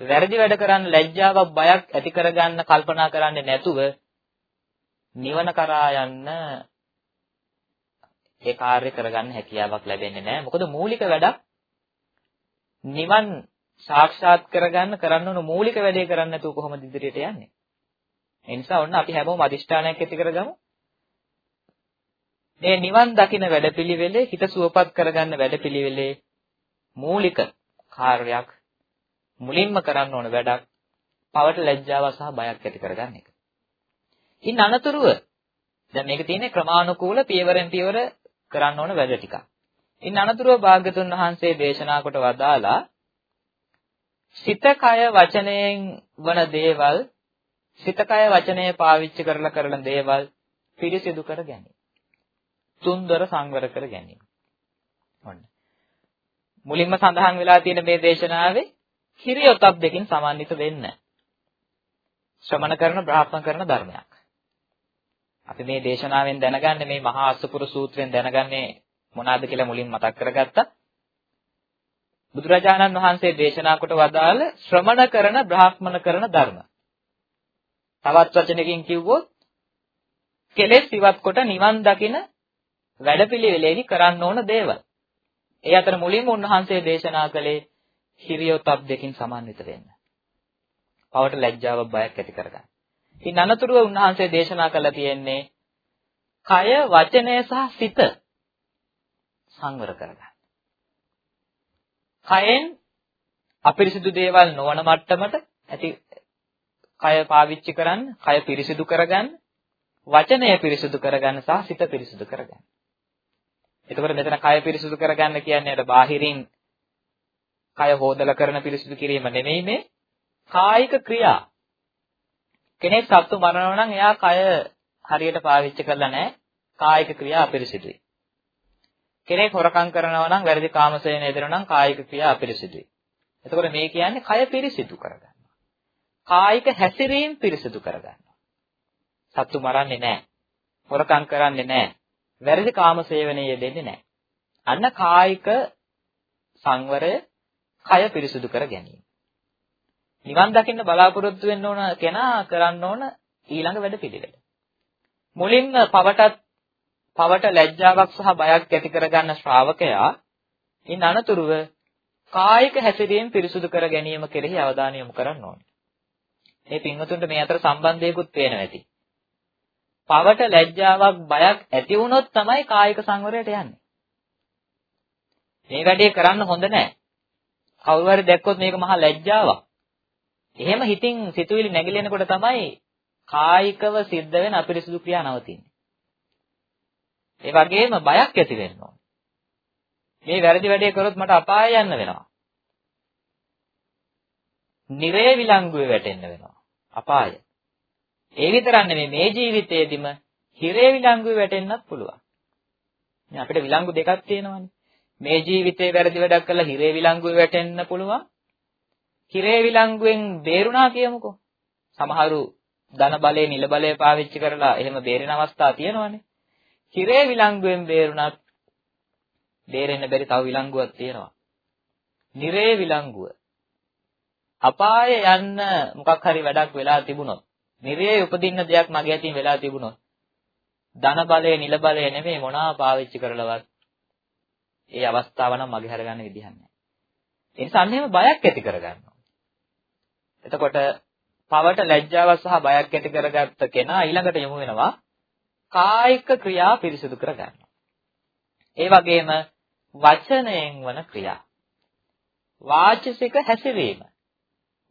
වැරදි වැඩ කරන්න ලැජ්ජාවක් බයක් ඇති කරගන්න කල්පනා කරන්නේ නැතුව නිවන කරා යන්න ඒ කාර්ය කරගන්න හැකියාවක් ලැබෙන්නේ නැහැ. මොකද මූලික වැඩක් නිවන් සාක්ෂාත් කරගන්න කරන්න ඕන මූලික වැඩේ කරන්නේ නැතුව කොහොමද ඉදිරියට යන්නේ? ඒ නිසා ඔන්න අපි හැමෝම අදිෂ්ඨානයක් ඇති කරගමු. මේ නිවන් දකින වැඩපිළිවෙලේ හිත සුවපත් කරගන්න වැඩපිළිවෙලේ මූලික කාර්යයක් මුලින්ම කරන්න ඕන වැඩක් පවට ලැජ්ජාව සහ බයක් ඇති කරගන්න එක. ඉන් අනතුරුව දැන් මේක තියෙන්නේ ක්‍රමානුකූල පියවරෙන් පියවර කරන්න ඕන වැඩ ටිකක්. ඉන් අනතුරුව භාග්‍යතුන් වහන්සේ දේශනා කොට වදාලා සිත කය වචනයෙන් වන දේවල් සිත කය වචනය පාවිච්චි කරලා කරන දේවල් පිරිසිදු කර ගැනීම. තුන්දර සංවර කර ගැනීම. ඔන්න. මුලින්ම සඳහන් වෙලා තියෙන මේ දේශනාවේ කිරියොතප් දෙකින් සමන්විත වෙන්න. ශ්‍රමණ කරන බ්‍රාහ්මණ කරන ධර්මයක්. අපි මේ දේශනාවෙන් දැනගන්නේ මේ මහා අසුපුර සූත්‍රයෙන් දැනගන්නේ මොනවාද කියලා මුලින් මතක් කරගත්තා. බුදුරජාණන් වහන්සේ දේශනා කොට වදාළ ශ්‍රමණ කරන බ්‍රාහ්මණ කරන ධර්ම. තවත් වචනකින් කිව්වොත් කෙලෙස් ඉවත් කොට නිවන් දකින වැඩපිළිවෙලෙහි කරන්න ඕන දේවල්. ඒ අතර මුලින්ම උන්වහන්සේ දේශනා කළේ හිරියොතප් දෙකින් සමන්විත වෙන්න. පවට ලැජ්ජාවක් බයක් ඇති කරගන්න. ඉතින් අනතුරුව උන්වහන්සේ දේශනා කළා තියෙන්නේ කය වචනය සහ සිත සංවර කරගන්න. කයෙන් අපිරිසිදු දේවල් නොවන මට්ටමට ඇති කය පාවිච්චි කරන්න, කය පිරිසිදු කරගන්න, වචනය පිරිසිදු කරගන්න සහ සිත පිරිසිදු කරගන්න. එතකොට මෙතන කය පිරිසිදු කරගන්න කියන්නේ අර බාහිරින් කය හොදලා කරන පිරිසිදු කිරීම නෙමෙයි මේ කායික ක්‍රියා. කෙනෙක් සත්තු මරනවා නම් එයා කය හරියට පාවිච්චි කරලා නැහැ. කායික ක්‍රියා අපිරිසිදුයි. කෙනෙක් හොරකම් කරනවා නම් වැරදි කාමසේන යෙදෙනවා නම් කායික ක්‍රියා අපිරිසිදුයි. එතකොට මේ කියන්නේ කය පිරිසිදු කරගන්නවා. කායික හැසිරීම පිරිසිදු කරගන්නවා. සත්තු මරන්නේ නැහැ. හොරකම් කරන්නේ නැහැ. වැරදි කාමසේවනයේ යෙදෙන්නේ නැහැ. අන්න කායික සංවරය කය පිරිසිදු කර ගැනීම. නිවන් දකින්න බලාපොරොත්තු වෙන්න ඕන කෙනා කරන්න ඕන ඊළඟ වැඩ පිළිවෙල. මුලින්ම පවටත් පවට ලැජ්ජාවක් සහ බයක් ඇති කරගන්න ශ්‍රාවකයා ඉන් අනතුරුව කායික හැසිරීම පිරිසුදු කර ගැනීම කෙරෙහි අවධානය යොමු කරන්න ඕනේ. මේ පින්වතුන්ට මේ අතර සම්බන්ධයකුත් පේනවා ඇති. පවට ලැජ්ජාවක් බයක් ඇති වුණොත් තමයි කායික සංවරයට යන්නේ. මේ වැඩේ කරන්න හොඳ නැහැ. කවුරු හරි දැක්කොත් මේක මහා ලැජ්ජාවක්. එහෙම හිතින් සිතුවිලි නැగిලෙනකොට තමයි කායිකව සිද්ධ වෙන අපිරිසුදු ක්‍රියා නවතින්නේ. ඒ වගේම බයක් ඇති වෙන්න ඕන. මේ වැරදි වැඩේ කරොත් මට අපාය යන්න වෙනවා. නිරේ විලංගුවේ වැටෙන්න වෙනවා. අපාය. ඒ විතරක් නෙමෙයි මේ ජීවිතේදිම හිරේ විලංගුවේ වැටෙන්නත් පුළුවන්. මේ අපිට විලංගු දෙකක් තියෙනවානේ. මේ ජීවිතේ වැරදි වැඩක් කළා හිරේ විලංගුවේ වැටෙන්න පුළුවන්. හිරේ විලංගුවෙන් බේරුණා කියමුකෝ. සමහරු ධන බලය, නිල බලය පාවිච්චි කරලා එහෙම බේරෙන අවස්ථා තියෙනවානේ. හිරේ විලංගුවෙන් බේරුණත් බේරෙන්න බැරි තව විලංගුවක් තියෙනවා. නිරේ විලංගුව. අපාය යන්න මොකක් හරි වැඩක් වෙලා තිබුණොත්, නිරේ උපදින්න දෙයක් මගේ අතින් වෙලා තිබුණොත්, ධන බලය, නිල බලය නෙමෙයි මොනවා පාවිච්චි කරලවත් ඒ අවස්ථාව නම් මගේ හරගන්න විදිහක් නැහැ. ඒ නිසා අන්න එහෙම බයක් ඇති කරගන්නවා. එතකොට පවට ලැජ්ජාව සහ බයක් ඇති කරගත්ත කෙනා ඊළඟට යමු වෙනවා කායික ක්‍රියා පිරිසිදු කරගන්නවා. ඒ වගේම වචනයෙන් වන ක්‍රියා. වාචසික හැසිරීම.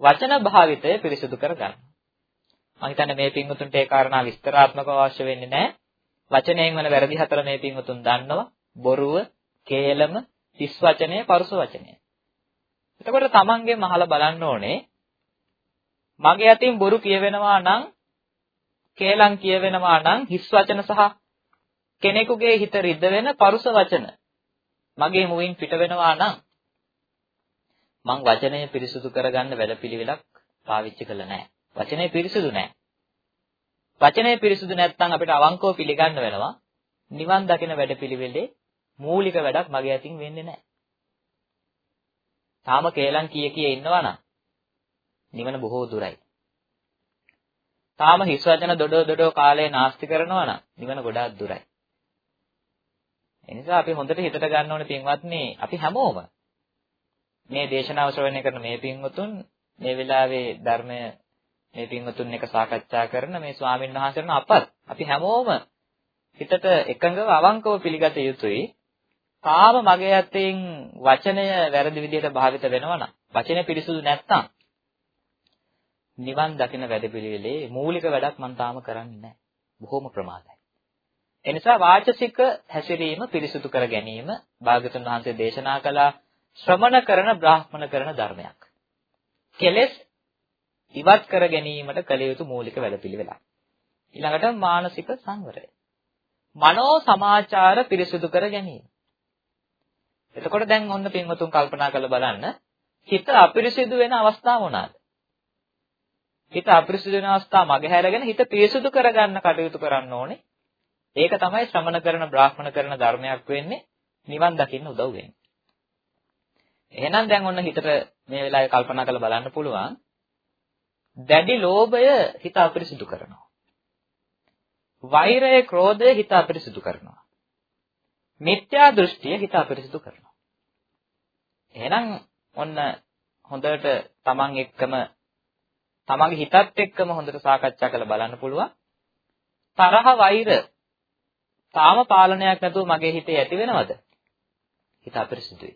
වචන භාවිතය පිරිසිදු කරගන්න. මම හිතන්නේ මේ පින්වතුන්ට ඒ කාරණා විස්තරාත්මකව අවශ්‍ය වෙන්නේ නැහැ. වචනයෙන් වන වැරදි හතර මේ පින්වතුන් දන්නවා. බොරුව, කේලම, හිස් වචනය, පරුස වචනය. එතකොට තමන්ගෙන් අහලා බලන්න ඕනේ මගේ අතින් බොරු කියවෙනවා නම් කේලම් කියවෙනවා නම් හිස් වචන සහ කෙනෙකුගේ හිත රිද්ද වෙන පරුස වචන මගේ මුවින් පිට වෙනවා නම් මං වචනය පිරිසුදු කරගන්න වැඩපිළිවෙලක් පාවිච්චි කළා නෑ. වචනේ පිරිසුදු නෑ. වචනය පිරිසුදු නැත්නම් අපිට අවංකව පිළිගන්න වෙනවා නිවන් දකින වැඩපිළිවෙලේ මූලික වැඩක් මගේ අතින් වෙන්නේ නැහැ. තාම කේලම් කිය කිය ඉන්නවනම් නිවන බොහෝ දුරයි. තාම හිස් වචන දොඩෝ දොඩෝ කාලේ නාස්ති කරනවා නම් නිවන ගොඩාක් දුරයි. ඒ නිසා අපි හොඳට හිතට ගන්න ඕනේ පින්වත්නි අපි හැමෝම මේ දේශනාව ශ්‍රවණය කරන මේ පින්වතුන් මේ වෙලාවේ ධර්මය මේ පින්වතුන් එක සාකච්ඡා කරන මේ ස්වාමීන් වහන්සේන අපත් අපි හැමෝම හිතට එකඟව අවංකව පිළිගත යුතුයි. තාම මගේ අතින් වචනය වැරදි විදිහට භාවිත වෙනවා නම් වචනේ පිරිසුදු නැත්නම් නිවන් දකින වැඩපිළිවෙලේ මූලික වැඩක් මම තාම කරන්නේ නැහැ. බොහොම ප්‍රමාදයි. එනිසා වාචසික හැසිරීම පිරිසුදු කර ගැනීම භාගතුන් වහන්සේ දේශනා කළ ශ්‍රමණ කරන බ්‍රාහ්මණ කරන ධර්මයක්. කෙලෙස් ඉවත් කර ගැනීමට කළ යුතු මූලික වැඩපිළිවෙලක්. ඊළඟට මානසික සංවරය. මනෝ සමාචාර පිරිසුදු කර ගැනීම. එතකොට දැන් ඔන්න පින්වතුන් කල්පනා කරලා බලන්න හිත අපිරිසිදු වෙන අවස්ථා මොනවාද? හිත අපිරිසිදු වෙන අවස්ථා මගහැරගෙන හිත පිරිසුදු කරගන්න කටයුතු කරන්න ඕනේ. ඒක තමයි ශ්‍රමණ කරන බ්‍රාහ්මණ කරන ධර්මයක් වෙන්නේ නිවන් දකින්න උදව් වෙන්නේ. එහෙනම් දැන් ඔන්න හිතට මේ වෙලාවේ කල්පනා කරලා බලන්න පුළුවන්. දැඩි ලෝභය හිත අපිරිසිදු කරනවා. වෛරය, ක්‍රෝධය හිත අපිරිසිදු කරනවා. මිත්‍යා දෘෂ්ටිය හිත අපිරිසිදු කරනවා. එහෙනම් ඔන්න හොඳට තමන් එක්කම තමන්ගේ හිතත් එක්කම හොඳට සාකච්ඡා කරලා බලන්න පුළුවන්. තරහ වෛර තාම පාලනයක් නැතුව මගේ හිතේ ඇති වෙනවද? හිත අපිරිසිදුයි.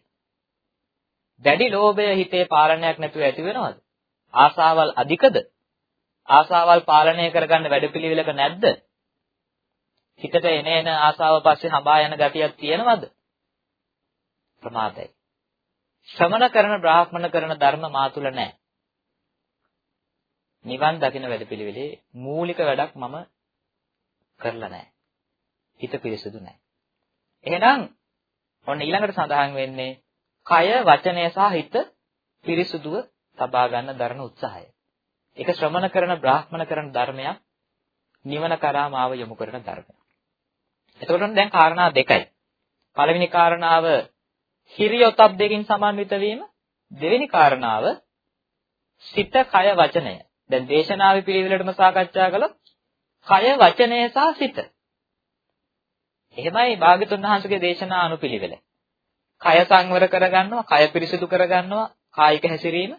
දැඩි ලෝභය හිතේ පාලනයක් නැතුව ඇති වෙනවද? ආසාවල් අධිකද? ආසාවල් පාලනය කරගන්න වැඩපිළිවෙලක නැද්ද? හිතට එන එන ආසාව පස්සේ හඹා යන ගතියක් තියෙනවද? ප්‍රමාදයි. ශ්‍රමණ කරන බ්‍රාහ්මණ කරන ධර්ම මාතුල නැහැ. නිවන් දකින වැඩපිළිවෙලේ මූලික වැඩක් මම කරලා නැහැ. හිත පිරිසුදු නැහැ. එහෙනම් ඔන්න ඊළඟට සඳහන් වෙන්නේ කය වචනය සහ හිත පිරිසුදුව තබා ගන්න දරන උත්සාහය. ඒක ශ්‍රමණ කරන බ්‍රාහ්මණ කරන ධර්මයක් නිවන කරා මාව යොමු කරන ධර්මයක්. එතකොට දැන් කාරණා දෙකයි. පළවෙනි කාරණාව හිරියොතප් දෙකින් සමන්විත වීම. දෙවෙනි කාරණාව සිත කය වචනය. දැන් දේශනාවේ පිළිවෙලටම සාකච්ඡා කළොත් කය වචනය සහ සිත. එහෙමයි භාග්‍යතුන් වහන්සේගේ දේශනා අනුපිළිවෙල. කය සංවර කරගන්නවා, කය පිරිසිදු කරගන්නවා, කායික හැසිරීම,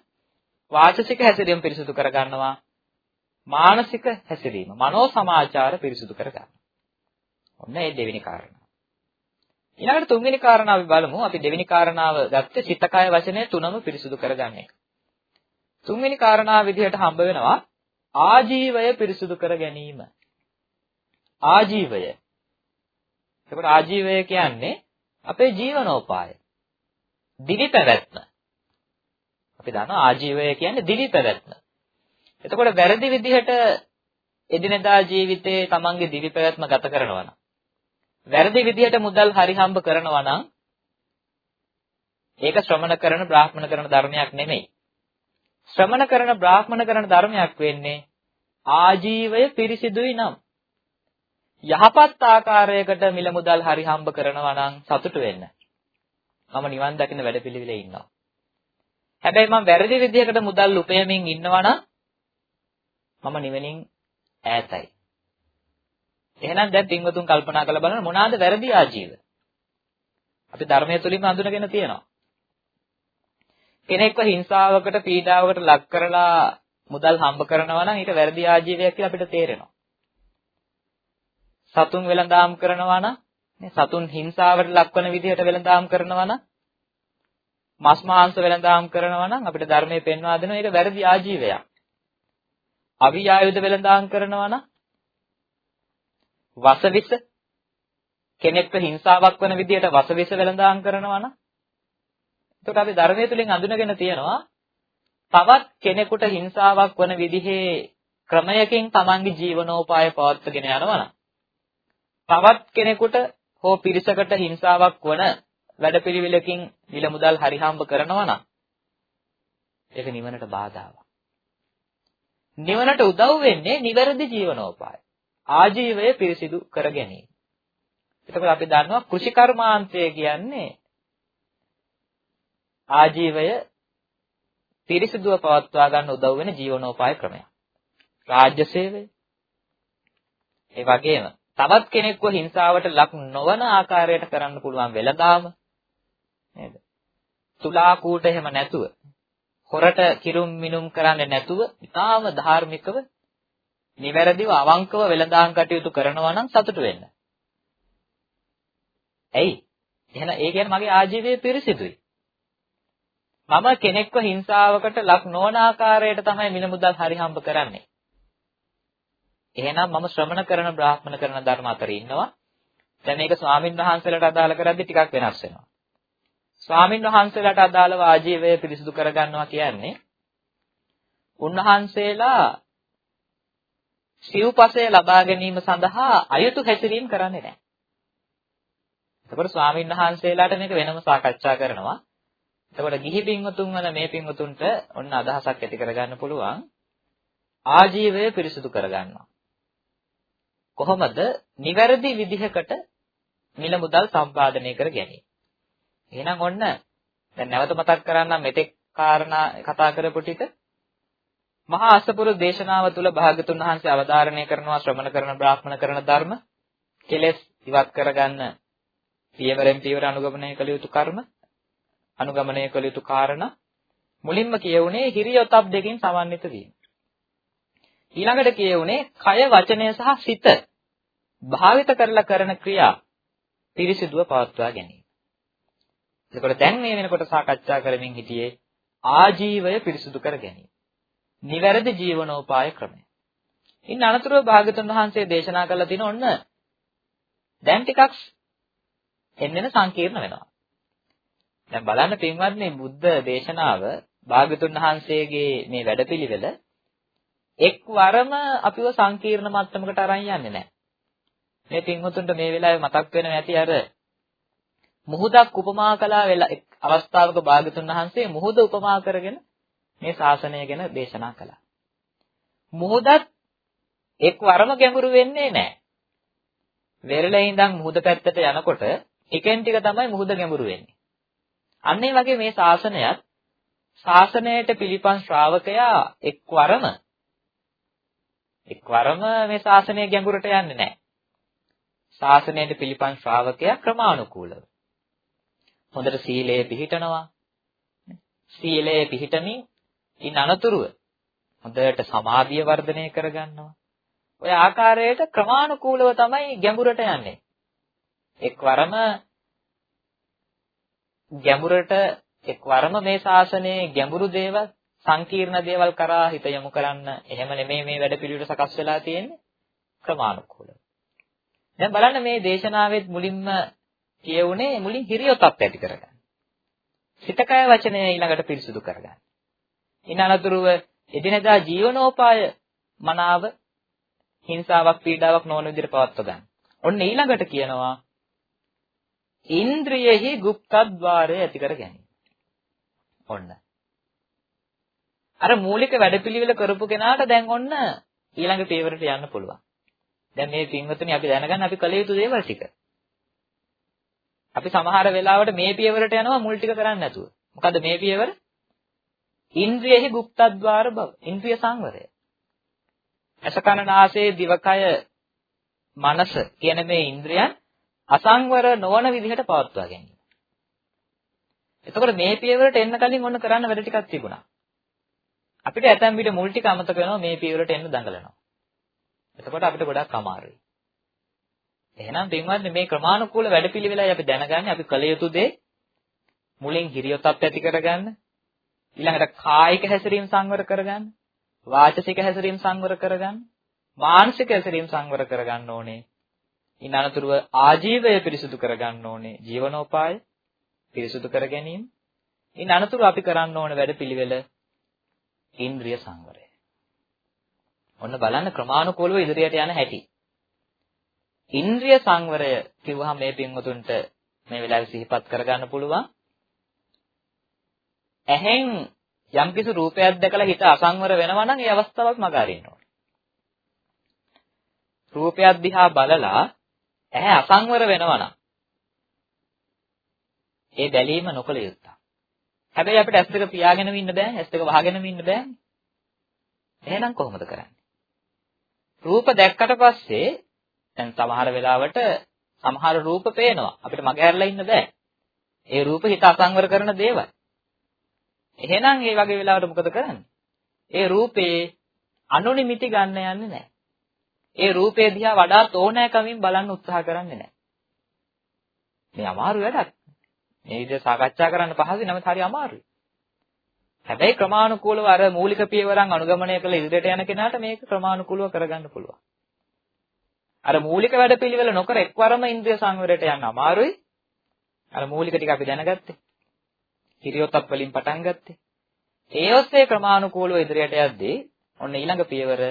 වාචසික හැසිරීම පිරිසිදු කරගන්නවා, මානසික හැසිරීම, මනෝ සමාචාර පිරිසිදු කරගන්නවා. ඔන්න ඒ දෙවෙනි කාරණා. ඊළඟට තුන්වෙනි කාරණාව අපි බලමු. අපි දෙවෙනි කාරණාව ගත්තේ සිත කය වචනය තුනම පිරිසිදු කරගන්න එක. තුන්වෙනි කාරණාව විදිහට හම්බ වෙනවා ආජීවය පිරිසිදු කර ගැනීම. ආජීවය. එතකොට ආජීවය කියන්නේ අපේ ජීවනෝපාය. දිවි පැවැත්ම. අපි දන්නවා ආජීවය කියන්නේ දිවි පැවැත්ම. එතකොට වැරදි විදිහට එදිනෙදා ජීවිතේ තමන්ගේ දිවි පැවැත්ම ගත කරනවා නම් වැරදි විදිහට මුදල් හරි හම්බ කරනවා නම් ඒක ශ්‍රමණ කරන බ්‍රාහ්මණ කරන ධර්මයක් නෙමෙයි. ශ්‍රමණ කරන බ්‍රාහ්මණ කරන ධර්මයක් වෙන්නේ ආජීවය පිරිසිදුයි නම් යහපත් ආකාරයකට මිල මුදල් හරි හම්බ කරනවා නම් සතුටු වෙන්න. මම නිවන් දකින්න වැඩපිළිවෙලේ ඉන්නවා. හැබැයි මම වැරදි විදිහකට මුදල් උපයමින් ඉන්නවා නම් මම නිවෙනින් ඈතයි. එහෙනම් දැන් පින්වතුන් කල්පනා කරලා බලන්න මොනවාද වැරදි ආජීව? අපි ධර්මයේ තුලින්ම හඳුනගෙන තියෙනවා. කෙනෙක්ව හිංසාවකට පීඩාවකට ලක් කරලා මුදල් හම්බ කරනවා නම් ඒක වැරදි ආජීවයක් කියලා අපිට තේරෙනවා. සතුන් වෙලඳාම් කරනවා නම් සතුන් හිංසාවට ලක්වන විදිහට වෙලඳාම් කරනවා නම් මස් මාංශ වෙලඳාම් කරනවා නම් අපිට ධර්මයේ පෙන්වා දෙනවා ඒක වැරදි ආජීවයක්. අවියායුධ වෙලඳාම් කරනවා නම් වසවිස කෙනෙක්ව හිංසාවක් වන විදිහට වසවිස වෙලඳාම් කරනවා නම් එතකොට අපි ධර්මයේ තුලින් අඳුනගෙන තියෙනවා තවත් කෙනෙකුට හිංසාවක් වන විදිහේ ක්‍රමයකින් තමන්ගේ ජීවනෝපාය පවත්වාගෙන යනවා නම් තවත් කෙනෙකුට හෝ පිරිසකට හිංසාවක් වන වැඩපිළිවෙලකින් විල මුදල් හරි හම්බ කරනවා නම් ඒක නිවනට බාධාවක්. නිවනට උදව් වෙන්නේ නිවැරදි ජීවනෝපාය. ආජීවය පිරිසිදු කර ගැනීම. එතකොට අපි දන්නවා කෘෂිකර්මාන්තය කියන්නේ ආජීවය පිරිසිදුව පවත්වා ගන්න උදව් වෙන ජීවනෝපාය ක්‍රමයක්. රාජ්‍ය සේවය. ඒ වගේම තවත් කෙනෙක්ව හිංසාවට ලක් නොවන ආකාරයට කරන්න පුළුවන් වෙලදාම නේද? තුලා කූට එහෙම නැතුව හොරට කිරුම් මිනුම් කරන්නේ නැතුව ඉතාම ධාර්මිකව නිවැරදිව අවංකව වෙලදාම් කටයුතු කරනවා නම් සතුටු වෙන්න. ඇයි? එහෙනම් ඒ කියන්නේ මගේ ආජීවය පිරිසිදුයි. මම කෙනෙක්ව හිංසාවකට ලක් නොවන ආකාරයට තමයි මිල මුදල් හරි හම්බ කරන්නේ. එහෙනම් මම ශ්‍රමණ කරන බ්‍රාහ්මණ කරන ධර්ම අතර ඉන්නවා. දැන් මේක ස්වාමින් වහන්සේලාට අදාළ කරද්දි ටිකක් වෙනස් වෙනවා. ස්වාමින් වහන්සේලාට අදාළව ආජීවය පිරිසිදු කරගන්නවා කියන්නේ උන්වහන්සේලා සිව්පසය ලබා ගැනීම සඳහා අයුතු හැසිරීම කරන්නේ නැහැ. එතකොට ස්වාමින් වහන්සේලාට මේක වෙනම සාකච්ඡා කරනවා. එතකොට ගිහි පින්වතුන් වල මේ පින්වතුන්ට ඔන්න අදහසක් ඇති කරගන්න පුළුවන්. ආජීවය පිරිසිදු කරගන්නවා. කොහොමද? නිවැරදි විදිහකට මිල මුදල් සම්පාදනය කර ගැනීම. එහෙනම් ඔන්න දැන් නැවත මතක් කරන්නම් මෙතෙක් කාරණා කතා කරපු ටික මහා අසපුර දේශනාව තුළ භාගතුන් වහන්සේ අවධාරණය කරනවා ශ්‍රමණ කරන බ්‍රාහ්මණ කරන ධර්ම කෙලෙස් ඉවත් කරගන්න පියවරෙන් පියවර අනුගමනය කළ යුතු කර්ම අනුගමනය කළ යුතු කාරණා මුලින්ම කියවුනේ හිරියොතප් දෙකකින් සමන්විත වීම. ඊළඟට කියවුනේ කය වචනය සහ සිත භාවිත කරලා කරන ක්‍රියා පිරිසිදුව පවත්වා ගැනීම. එතකොට දැන් මේ වෙනකොට සාකච්ඡා කරමින් හිටියේ ආජීවය පිරිසුදු කර ගැනීම. නිවැරදි ජීවනෝපාය ක්‍රමය. ඉන් අනතුරුව භාගතුන් වහන්සේ දේශනා කළා තියෙන ඔන්න දැන් ටිකක් එන්නෙන සංකීර්ණ වෙනවා. දැන් බලන්න පින්වත්නි බුද්ධ දේශනාව භාගතුන් වහන්සේගේ මේ වැඩපිළිවෙල එක්වරම අපිව සංකීර්ණ මට්ටමකට අරන් යන්නේ නැහැ. මේ පින්වතුන්ට මේ වෙලාවේ මතක් වෙනවා ඇති අර මුහුදක් උපමා කළා වෙලා අවස්ථාවක භාගතුන් වහන්සේ මුහුද උපමා කරගෙන මේ ශාසනය ගැන දේශනා කළා. මුහුදත් එක්වරම ගැඹුරු වෙන්නේ නැහැ. වෙරළේ ඉඳන් මුහුද පැත්තට යනකොට ටිකෙන් ටික තමයි මුහුද ගැඹුරු වෙන්නේ. අන්න ඒ වගේ මේ ශාසනයත් ශාසනයට පිළිපන් ශ්‍රාවකයා එක්වරම එක්වරම මේ ශාසනය ගැඹුරට යන්නේ නැහැ. ශාසනයට පිළිපන් ශ්‍රාවකයා ක්‍රමානුකූලව හොඳට සීලය පිහිටනවා. සීලය පිහිටමින් ඉන් අනතුරුව හොඳට සමාධිය වර්ධනය කරගන්නවා. ඔය ආකාරයට ක්‍රමානුකූලව තමයි ගැඹුරට යන්නේ. එක්වරම ගැඹුරට එක්වරම මේ ශාසනයේ ගැඹුරු දේවල් සංකීර්ණ දේවල් කරා හිත යොමු කරන්න එහෙම නෙමෙයි මේ වැඩ පිළිවෙල සකස් වෙලා තියෙන්නේ ක්‍රමානුකූලව. දැන් බලන්න මේ දේශනාවෙත් මුලින්ම කියවුනේ මුලින් හිරියොතක් ඇති කරගන්න. සිතකය වචනය ඊළඟට පිරිසුදු කරගන්න. ඉන් අනතුරුව එදිනදා ජීවනෝපාය මනාව හිංසාවක් පීඩාවක් නොවන විදිහට පවත්ව ගන්න. ඔන්න ඊළඟට කියනවා ඉන්ද්‍රියෙහි গুপ্তද්්වාරය ඇති කර ගැනීම. ඔන්න. අර මූලික වැඩපිළිවෙල කරපු කෙනාට දැන් ඔන්න ඊළඟ පියවරට යන්න පුළුවන්. දැන් මේ පින්වතුනි අපි දැනගන්න අපි කළ යුතු දේවල් ටික. අපි සමහර වෙලාවට මේ පියවරට යනවා මුල් ටික කරන්නේ නැතුව. මොකද මේ පියවර ඉන්ද්‍රියෙහි গুপ্তද්්වාර බව, ඉන්ද්‍රිය සංවරය. අසකන නාසයේ දිවකය මනස කියන මේ ඉන්ද්‍රියන් අසංවර නොවන විදිහට පවත්වා ගැනීම. එතකොට මේ පියවරට එන්න කලින් ඔන්න කරන්න වැඩ ටිකක් තිබුණා. අපිට ඇතැම් විට මුල් ටික අමතක වෙනවා මේ පියවරට එන්න දඟලනවා. එතකොට අපිට ගොඩක් අමාරුයි. එහෙනම් පින්වත්නි මේ ක්‍රමානුකූල වැඩපිළිවෙලයි අපි දැනගන්නේ අපි කළ යුතු දේ මුලින් හිරියොතක් ඇති කරගන්න ඊළඟට කායික හැසිරීම සංවර කරගන්න වාචසික හැසිරීම සංවර කරගන්න මානසික හැසිරීම සංවර කරගන්න ඕනේ ඉන් අනතුරුව ආජීවය පිරිසුදු කරගන්න ඕනේ ජීවනෝපාය පිරිසුදු කර ගැනීම ඉන් අනතුරුව අපි කරන්න ඕන වැඩපිළිවෙල ඉන්ද්‍රිය සංවරය ඔන්න බලන්න ක්‍රමානුකූලව ඉදිරියට යන හැටි ඉන්ද්‍රිය සංවරය කිව්වහම මේ පින්වතුන්ට මේ වෙලාවේ සිහිපත් කරගන්න පුළුවන්. ඇහෙන් යම්කිසි රූපයක් දැකලා හිත අසංවර වෙනවා නම් ඒ අවස්ථාවක් මග අරින්න ඕනේ. රූපයක් දිහා බලලා ඇහැ අසංවර වෙනවා නම් ඒ බැලීම නොකළ යුත්තක්. හැබැයි අපිට ඇස් දෙක පියාගෙනම ඉන්න බෑ, ඇස් දෙක වහගෙනම ඉන්න බෑ. එහෙනම් කොහොමද කරන්නේ? රූප දැක්කට පස්සේ දැන් සමහර වෙලාවට සමහර රූප පේනවා. අපිට මගහැරලා ඉන්න බෑ. ඒ රූප හිත අසංවර කරන දේවල්. එහෙනම් මේ වගේ වෙලාවට මොකද කරන්නේ? ඒ රූපේ අනුනිමිති ගන්න යන්නේ නැහැ. ඒ රූපේ දිහා වඩාත් ඕනෑකමින් බලන්න උත්සාහ කරන්නේ නැහැ. මේ අමාරු වැඩක්. මේ විදිහට සාකච්ඡා කරන්න පහසුයි නමුත් හරි අමාරුයි. හැබැයි ක්‍රමානුකූලව අර මූලික පියවරන් අනුගමනය කළ ඉදිරියට යන කෙනාට මේක ක්‍රමානුකූලව කරගන්න පුළුවන්. අර මූලික වැඩපිළිවෙල නොකර එක්වරම ඉන්ද්‍රිය සංවරයට යන්න අමාරුයි. අර මූලික ටික අපි දැනගත්තේ. හිරියොතප් වලින් පටන් ගත්තේ. ඒ ඔස්සේ ක්‍රමානුකූලව ඉදිරියට යද්දී ඔන්න ඊළඟ පියවර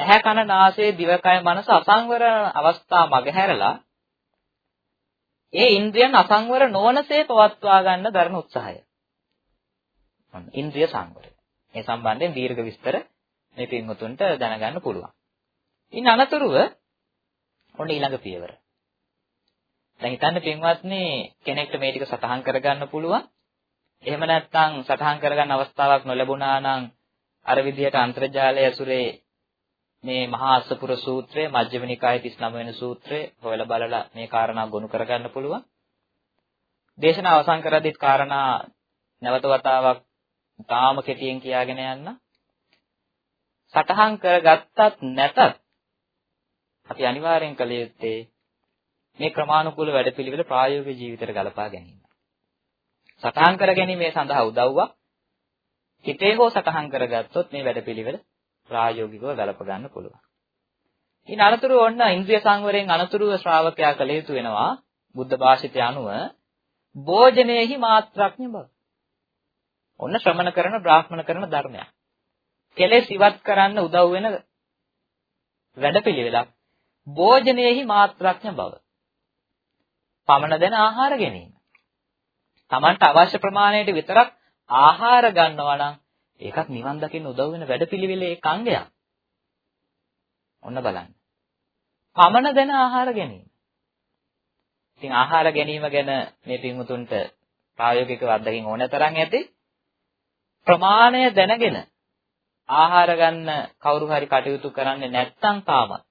ඇහැ කන නාසය දිවකය මනස අසංවර අවස්ථා මගහැරලා ඒ ඉන්ද්‍රියන් අසංවර නොවනසේ පවත්වා ගන්න දරන උත්සාහය. ඉන්ද්‍රිය සංවරය. මේ සම්බන්ධයෙන් දීර්ඝ විස්තර මේ පින්වතුන්ට දැනගන්න පුළුවන්. ඉන් අනතුරුව ඔන්න ඊළඟ පියවර. දැන් හිතන්න පින්වත්නි කෙනෙක්ට මේ ටික සටහන් කරගන්න පුළුවන්. එහෙම නැත්නම් සටහන් කරගන්න අවස්ථාවක් නොලැබුණා නම් අර විදිහට අන්තර්ජාලය ඇසුරේ මේ මහා අස්සපුර සූත්‍රය මජ්ක්‍ධිම නිකායේ 39 වෙනි සූත්‍රය හොයලා බලලා මේ කාරණා ගොනු කරගන්න පුළුවන්. දේශනාව අවසන් කරද්දිත් කාරණා නැවත වතාවක් තාම කෙටියෙන් කියාගෙන යන්න. සටහන් කරගත්තත් නැතත් අපි අනිවාර්යෙන් කළ යුත්තේ මේ ක්‍රමානුකූල වැඩපිළිවෙල ප්‍රායෝගික ජීවිතයට ගලපා ගැනීම. සටහන් කර ගැනීමේ සඳහා උදව්වක් හිතේ හෝ සටහන් කරගත්තොත් මේ වැඩපිළිවෙල ප්‍රායෝගිකව ගලප ගන්න පුළුවන්. ඉන් අනතුරු ඔන්න ඉන්ද්‍රිය සංවරයෙන් අනතුරුව ශ්‍රාවකයා කළ යුතු වෙනවා බුද්ධ භාෂිතය අනුව භෝජනයේහි මාත්‍රඥ බව. ඔන්න ශ්‍රමණ කරන බ්‍රාහ්මණ කරන ධර්මයක්. කෙලෙස් ඉවත් කරන්න උදව් වෙන වැඩපිළිවෙලක් භෝජනයේහි මාත්‍රඥ බව. පමණ දෙන ආහාර ගැනීම. Tamanට අවශ්‍ය ප්‍රමාණයට විතරක් ආහාර ගන්නවා නම් ඒකත් නිවන් දකින්න උදව් වෙන වැඩපිළිවෙලේ ඒක අංගයක්. ඔන්න බලන්න. පමණ දෙන ආහාර ගැනීම. ඉතින් ආහාර ගැනීම ගැන මේ පින්වුතුන්ට ප්‍රායෝගිකව අත්දකින්න ඕන තරම් ඇති. ප්‍රමාණය දැනගෙන ආහාර ගන්න කවුරු හරි කටයුතු කරන්නේ නැත්නම් තාමත්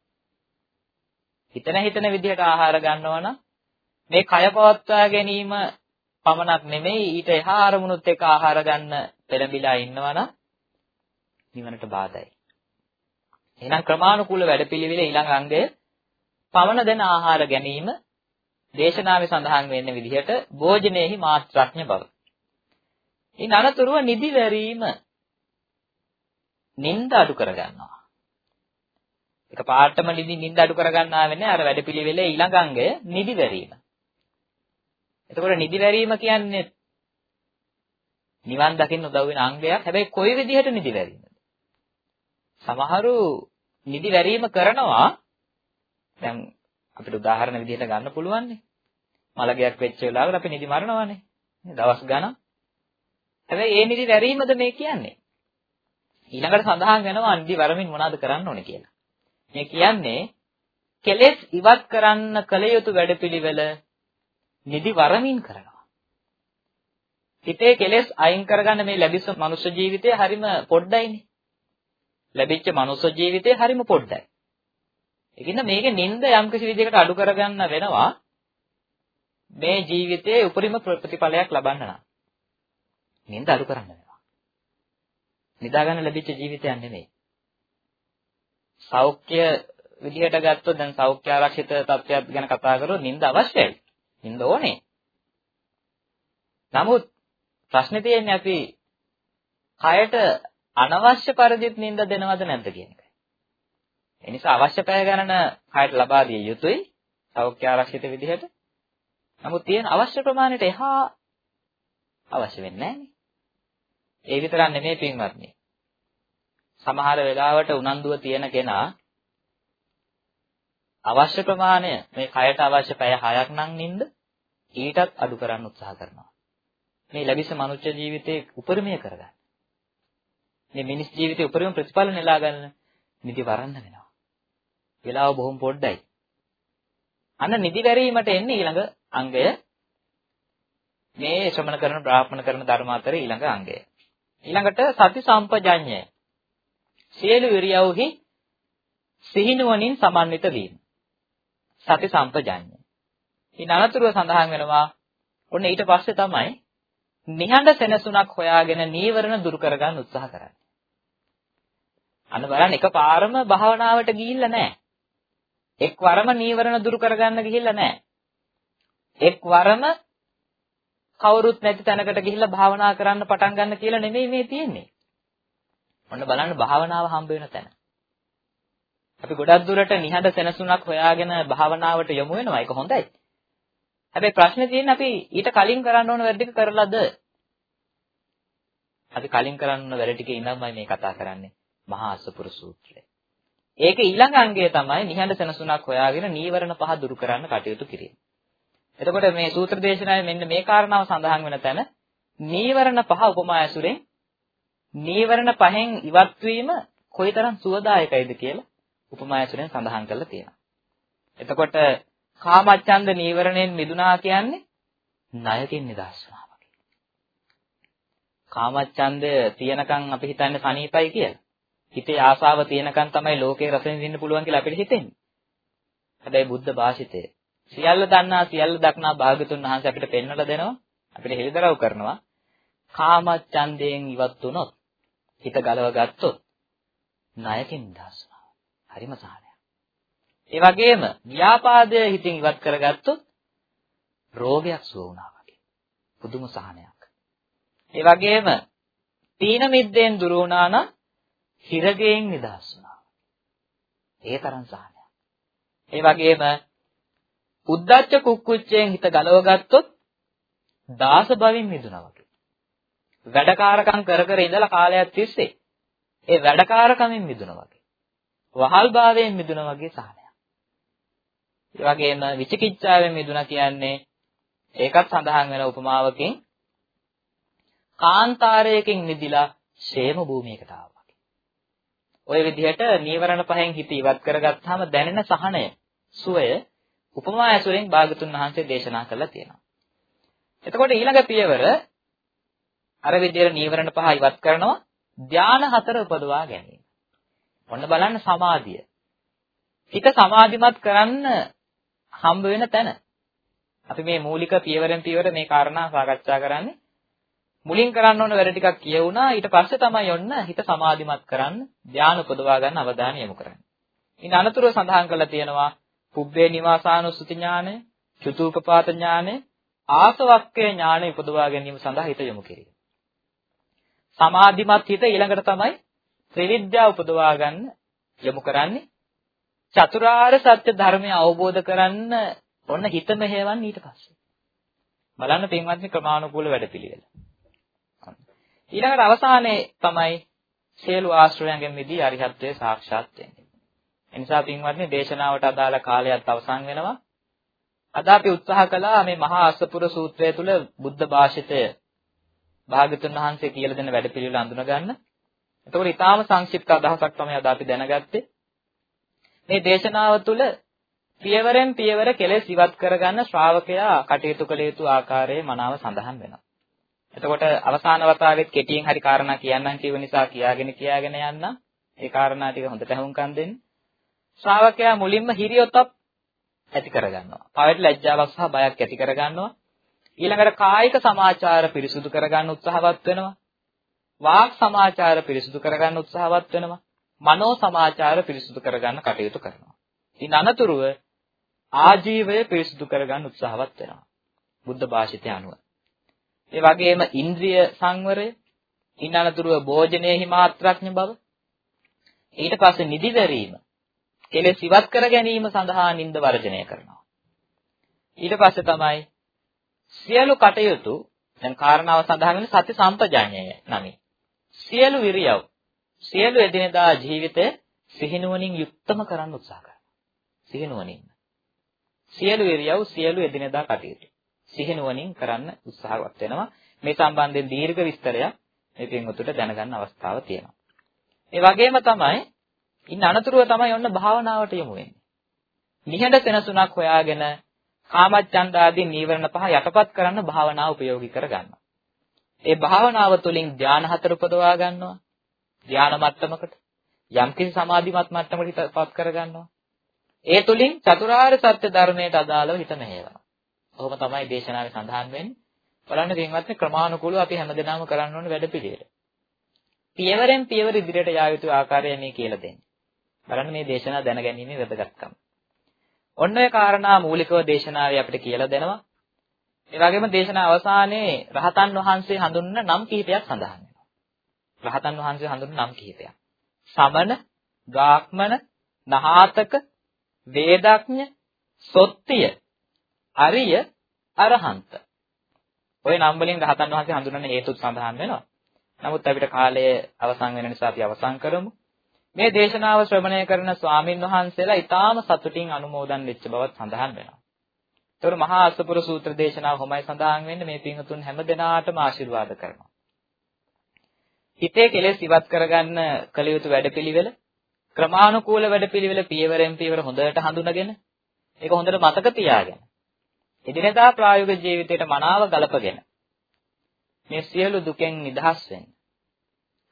හිතන හිතන විදිහට ආහාර ගන්නවා නම් මේ කය පවත්වා ගැනීම පමණක් නෙමෙයි ඊට එහා අරමුණුත් එක්ක ආහාර ගන්න පෙළඹිලා ඉන්නවා නම් නිවනට බාධායි. එහෙනම් ක්‍රමානුකූල වැඩපිළිවෙල ඊළඟ අංගය පවන දෙන ආහාර ගැනීම දේශනාවේ සඳහන් වෙන්න විදිහට භෝජනයේහි මාත්‍රාඥ බව. ඉන් අනතුරුව නිදිවැරීම නිින්ද අඩු කරගන්නවා. එක පාටම නිදි නිින්ද අඩු කරගන්නා වෙන්නේ අර වැඩපිළිවෙලේ ඊළඟ අංගය නිදිවැරීම. එතකොට නිදිවැරීම කියන්නේ නිවන් දකින්න උදව් වෙන අංගයක්. හැබැයි කොයි විදිහට නිදි වැරීමද? සමහරු නිදි වැරීම කරනවා දැන් අපිට උදාහරණ විදිහට ගන්න පුළුවන්නේ. මලගයක් වෙච්ච වෙලාවකට අපි නිදි මරනවානේ. දවස් ගණන්. හැබැයි ඒ නිදි වැරීමද මේ කියන්නේ? ඊළඟට සඳහන් වෙනවා නිදි වරමින් මොනවද කරන්න ඕනේ කියලා. මේ කියන්නේ කෙලෙස් ඉවත් කරන්න කල යුතු වැඩපිළිවෙල නිදි වරමින් කරනවා. හිතේ කෙලෙස් අයින් කරගන්න මේ ලැබිච්ච මනුෂ්‍ය ජීවිතය හරිම පොඩ්ඩයිනේ. ලැබිච්ච මනුෂ්‍ය ජීවිතය හරිම පොඩ්ඩයි. ඒකින්ද මේකේ නිନ୍ଦ යම් කිසි විදිහකට අඩු කරගන්න වෙනවා. මේ ජීවිතයේ උපරිම ප්‍රතිඵලයක් ලබන්න නම් නිନ୍ଦ අඩු කරන්න වෙනවා. නිදාගන්න ලැබිච්ච ජීවිතයක් නෙමෙයි. සෞඛ්‍ය විදිහට ගත්තොත් දැන් සෞඛ්‍ය ආරක්ෂිත තත්ත්වයක් ගැන කතා කරොත් නිින්ද අවශ්‍යයි. නිින්ද ඕනේ. නමුත් ප්‍රශ්නේ තියෙන්නේ අපි කයට අනවශ්‍ය පරිදිත් නිନ୍ଦ දෙනවද නැද්ද කියන එකයි. ඒ නිසා අවශ්‍ය පැය ගණන කයට ලබා දිය යුතුයි සෞඛ්‍ය ආරක්ෂිත විදිහට. නමුත් තියෙන අවශ්‍ය ප්‍රමාණයට එහා අවශ්‍ය වෙන්නේ නැහැ ඒ විතරක් නෙමෙයි පින්වත්නි. සමහර වෙලාවට උනන්දුව තියෙන කෙනා අවශ්‍ය ප්‍රමාණය මේ කයට අවශ්‍ය පැය 6ක් නම් නින්ද ඊටත් අඩු කරන්න උත්සාහ කරනවා. මේ ලැබිච්ච මනුෂ්‍ය ජීවිතේ උපරිමය කරගන්න. මේ මිනිස් ජීවිතේ උපරිම ප්‍රතිඵල නෙලා ගන්න නිදි වරන්න වෙනවා. වෙලාව බොහොම පොඩ්ඩයි. අන්න නිදි වැරීමට එන්නේ ඊළඟ අංගය මේ ශ්‍රමණ කරන බ්‍රාහ්මණ කරන ධර්ම අතර ඊළඟ අංගය. ඊළඟට සති සම්පජඤ්ඤය. සියලු ඉරියව්හි සිහිනුවණින් සමන්විත වීම. සති සම්පජඤ්ඤය. ඊන අනතුරුව සඳහන් වෙනවා ඔන්න ඊට පස්සේ තමයි නිහඬ සෙනසුණක් හොයාගෙන නීවරණ දුරු කරගන්න උත්සාහ කරන්නේ. අන්න බලන්න එකපාරම භාවනාවට ගිහිල්ලා නැහැ. එක්වරම නීවරණ දුරු කරගන්න ගිහිල්ලා නැහැ. එක්වරම කවුරුත් නැති තැනකට ගිහිල්ලා භාවනා කරන්න පටන් ගන්න කියලා නෙමෙයි මේ තියෙන්නේ. ඔන්න බලන්න භාවනාව හම්බ වෙන තැන. අපි ගොඩක් දුරට නිහඬ සෙනසුණක් හොයාගෙන භාවනාවට යොමු වෙනවා. ඒක හොඳයි. හැබැයි ප්‍රශ්නේ තියෙන්නේ අපි ඊට කලින් කරන්න ඕන වැඩ ටික කරලාද? අපි කලින් කරන්න ඕන වැඩ ටිකේ ඉඳන්මයි මේ කතා කරන්නේ. මහා අසපුර සූත්‍රය. ඒක ඊළඟ අංගය තමයි නිහඬ සෙනසුණක් හොයාගෙන නීවරණ පහ දුරු කරන්න කටයුතු කිරීම. එතකොට මේ සූත්‍ර දේශනාවේ මෙන්න මේ කාරණාව සඳහන් වෙන තැන නීවරණ පහ උපමා ඇසුරෙන් නීවරණ පහෙන් ඉවත් වීම කොයිතරම් සුවදායකයිද කියලා උපමා ඇසුරෙන් සඳහන් කරලා තියෙනවා. එතකොට කාමච්ඡන්ද නීවරණයෙන් මිදුණා කියන්නේ ණයකින් නිදහස් වුණා වගේ. කාමච්ඡන්දය තියනකන් අපි හිතන්නේ සනීපයි කියලා. හිතේ ආසාව තියනකන් තමයි ලෝකේ රස විඳින්න පුළුවන් කියලා අපිට හිතෙන්නේ. හැබැයි බුද්ධ භාෂිතය සියල්ල දන්නා සියල්ල දක්නා භාගතුන් වහන්සේ අපිට පෙන්වලා දෙනවා අපිට හෙළිදරව් කරනවා කාමච්ඡන්දයෙන් ඉවත් වුණොත් හිත ගලව ගත්තොත් ණයකින් නිදහස් වෙනවා. හරිම සාහනයක්. ඒ වගේම ව්‍යාපාදය හිතින් ඉවත් කරගත්තොත් රෝගයක් සුව වුණා වගේ. පුදුම සාහනයක්. ඒ වගේම තීන මිද්දෙන් දුර වුණා නම් හිරගෙන් නිදහස් වුණා. ඒ තරම් සාහනයක්. ඒ වගේම උද්දච්ච කුක්කුච්චයෙන් හිත ගලව ගත්තොත් දාස භවෙන් මිදුණා වගේ. වැඩකාරකම් කර කර ඉඳලා කාලයක් තිස්සේ ඒ වැඩකාරකමින් මිදුණා වගේ. වහල් භාවයෙන් මිදුණා වගේ සාහනයක්. ඒ වගේම විචිකිච්ඡාවෙන් මිදුණා කියන්නේ ඒකත් සඳහන් වෙන උපමාවකින් කාන්තාරයකින් මිදිලා ෂේම භූමියකට ආවා. ওই විදිහට නීවරණ පහෙන් හිත ඉවත් කරගත්තාම දැනෙන සහනය, සුවය උපමා ඇසුරෙන් භාගතුන් වහන්සේ දේශනා කළා තියෙනවා. එතකොට ඊළඟ පියවර අර විදිහට නීවරණ පහ ඉවත් කරනවා ධාන හතර උපදවා ගැනීම. ඔන්න බලන්න සමාධිය. හිත සමාධිමත් කරන්න හම්බ වෙන තැන. අපි මේ මූලික පියවරෙන් පියවර මේ කාරණා සාකච්ඡා කරන්නේ. මුලින් කරන්න ඕන වැඩ ටිකක් කියවුණා ඊට පස්සේ තමයි ඔන්න හිත සමාධිමත් කරන්න ධානය උපදවා ගන්න අවධානය යොමු කරන්නේ. ඉන් අනතුරුව සඳහන් කරලා තියෙනවා පුබ්බේ නිවාසානුස්සති ඥානය, චුතුපපාත ඥානය, ආසවක්කේ ඥානය උපදවා ගැනීම සඳහා හිත යොමු කිරීම. සමාධිමත් හිත ඊළඟට තමයි ත්‍රිවිද්‍යාව උපදවා ගන්න යොමු කරන්නේ. චතුරාර්ය සත්‍ය ධර්මය අවබෝධ කරන්න ඔන්න හිත මෙහෙවන්නේ ඊට පස්සේ. බලන්න පින්වත්නි ක්‍රමානුකූල වැඩපිළිවෙල. ඊළඟට අවසානයේ තමයි සියලු ආශ්‍රයයන්ගෙන් මිදී අරිහත්ත්වයේ සාක්ෂාත් වෙන්නේ. එනිසා පින්වත්නි දේශනාවට අදාළ කාලයත් අවසන් වෙනවා. අද අපි උත්සාහ කළා මේ මහා අස්සපුර සූත්‍රය තුල බුද්ධ භාෂිතය භාගතුන් වහන්සේ කියලා දෙන වැඩපිළිවෙල අඳුන ගන්න. එතකොට ඊටාම සංක්ෂිප්ත අදහසක් තමයි අද අපි දැනගත්තේ. මේ දේශනාව තුළ පියවරෙන් පියවර කෙලෙස් ඉවත් කරගන්න ශ්‍රාවකයා කටයුතු කළ යුතු ආකාරයේ මනාව සඳහන් වෙනවා. එතකොට අවසාන වතාවෙත් කෙටියෙන් හරි කාරණා කියන්නම් කියව නිසා කියාගෙන කියාගෙන යන්න. ඒ කාරණා ටික හොඳට අහුම්කම් දෙන්න. ශ්‍රාවකයා මුලින්ම හිරියොතක් ඇති කරගන්නවා. පවට ලැජ්ජාවක් සහ බයක් ඇති කරගන්නවා. ඊළඟට කායික සමාචාර පිරිසුදු කරගන්න උත්සාහවත් වෙනවා. වාක් සමාචාර පිරිසුදු කරගන්න උත්සාහවත් වෙනවා. මනෝ සමාචාර පිරිසුදු කරගන්න කටයුතු කරනවා. ඉතින් අනතුරුව ආජීවය පිරිසුදු කරගන්න උත්සාහවත් වෙනවා. බුද්ධ භාෂිතය අනුව. ඒ වගේම ඉන්ද්‍රිය සංවරය, ඊනනතුරුව භෝජනයේහි මාත්‍රඥ බව, ඊට පස්සේ නිදිවැරීම, කෙලෙස් ඉවත් කර ගැනීම සඳහා නිନ୍ଦ වර්ජනය කරනවා. ඊට පස්සේ තමයි සියලු කටයුතු දැන් කාරණාව සඳහන් වෙන සති සම්පජාඤ්ඤය නමයි. සියලු විරියව් සියලු එදිනෙදා ජීවිතය සිහිනුවණින් යුක්තම කරන්න උත්සාහ කරනවා. සිහිනුවණින්. සියලු විරියව් සියලු එදිනෙදා කටයුතු. සිහිනුවණින් කරන්න උත්සාහවත් වෙනවා. මේ සම්බන්ධයෙන් දීර්ඝ විස්තරයක් මේ පින්වතුන්ට දැනගන්න අවස්ථාව තියෙනවා. ඒ වගේම තමයි ඉන්න අනතුරුව තමයි ඔන්න භාවනාවට යොමු වෙන්නේ. නිහඬ සෙනසුණක් හොයාගෙන කාමච්ඡන්ද ආදී නීවරණ පහ යටපත් කරන්න භාවනාව උපයෝගී කරගන්නවා. ඒ භාවනාව තුළින් ධාන හතර උපදවා ගන්නවා. ධාන මට්ටමකට යම්කිසි සමාධිමත් මට්ටමකට හිතපත් කරගන්නවා. ඒ තුළින් චතුරාර්ය සත්‍ය ධර්මයට අදාළව හිත මෙහෙයනවා. ඔහොම තමයි දේශනාවේ සඳහන් වෙන්නේ. බලන්න පින්වත්නි ක්‍රමානුකූලව අපි හැමදෙනාම කරන්න ඕන වැඩපිළිවෙල. පියවරෙන් පියවර ඉදිරියට යා යුතු ආකාරය මේ කියලා දෙන්නේ. බලන්න මේ දේශනාව දැනගැනීමේ වැදගත්කම. ඔන්න ඔය කාරණා මූලිකව දේශනාවේ අපිට කියලා දෙනවා. ඒ වගේම දේශනා අවසානයේ රහතන් වහන්සේ හඳුන්වන නම් කිහිපයක් සඳහන් වෙනවා. රහතන් වහන්සේ හඳුන්වන නම් කිහිපයක්. සමන, ගාක්මන, නහාතක, වේදඥ, සොත්තිය, අරිය, අරහන්ත. ওই නම් වලින් රහතන් වහන්සේ හඳුන්වන හේතුත් සඳහන් වෙනවා. නමුත් අපිට කාලය අවසන් වෙන නිසා අපි අවසන් කරමු. මේ දේශනාව ශ්‍රවණය කරන ස්වාමින් වහන්සේලා ඊටාම සතුටින් අනුමෝදන් වෙච්ච බවත් සඳහන් වෙනවා. ඒතර මහා අසපුර සූත්‍ර දේශනාව කොහොමයි සඳහන් වෙන්නේ මේ පින්තුන් හැම දිනාටම ආශිර්වාද කරනවා. හිතේ කෙලෙස් ඉවත් කරගන්න කළ යුතු වැඩපිළිවෙල ක්‍රමානුකූල වැඩපිළිවෙල පියවරෙන් පියවර හොඳට හඳුනගෙන ඒක හොඳට මතක තියාගෙන එදිනෙදා ප්‍රායෝගික ජීවිතයට මනාව ගලපගෙන මේ සියලු දුකෙන් නිදහස් වෙන්න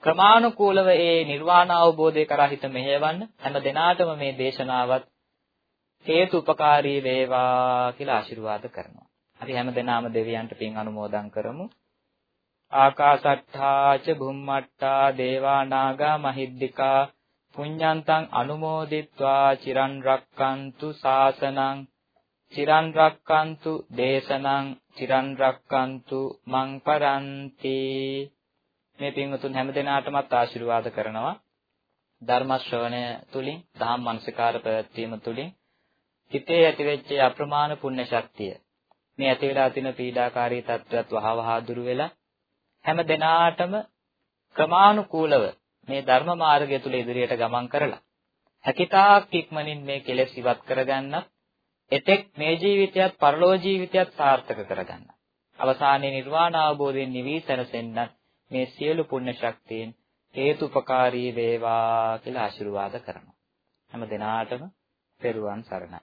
ක්‍රමානුකූලව ඒ නිර්වාණ අවබෝධය කරා හිත මෙහෙයවන්න හැම දිනාටම මේ දේශනාවත් හේතු උපකාරී වේවා කියලා ආශිර්වාද කරනවා. අපි හැම දිනාම දෙවියන්ට පින් අනුමෝදන් කරමු. ආකාසට්ඨා ච බුම්මට්ඨා දේවා නාග මහිද්దికා පුඤ්ඤන්තං අනුමෝදිත්වා චිරන් රක්칸තු සාසනං චිරන් රක්칸තු දේශනං චිරන් රක්칸තු මං පරන්ති මේ පින්වතුන් හැමදෙනාටමත් ආශිර්වාද කරනවා. ධර්ම ශ්‍රවණය තුලින් ධම්ම මනසිකාර ප්‍රවැත්වීම තුලින් හිතේ ඇතිවෙච්ච අප්‍රමාණ පුණ්‍ය ශක්තිය මේ ඇති වෙලා තියෙන පීඩාකාරී තත්ත්වයක් වහවහා දුරු වෙලා හැම දිනාටම ක්‍රමානුකූලව මේ ධර්ම මාර්ගය තුල ඉදිරියට ගමන් කරලා හැකිතාක් ඉක්මනින් මේ කෙලෙස් ඉවත් කරගන්න එතෙක් මේ ජීවිතයත් පරලෝ ජීවිතයත් සාර්ථක කරගන්න. අවසානයේ නිර්වාණ අවබෝධයෙන් නිවී සැනසෙන්න මේ සියලු පුණ්‍ය ශක්තියින් හේතුපකාරී වේවා කියලා ආශිර්වාද කරනවා. හැම දිනාටම පෙරුවන් සරණයි.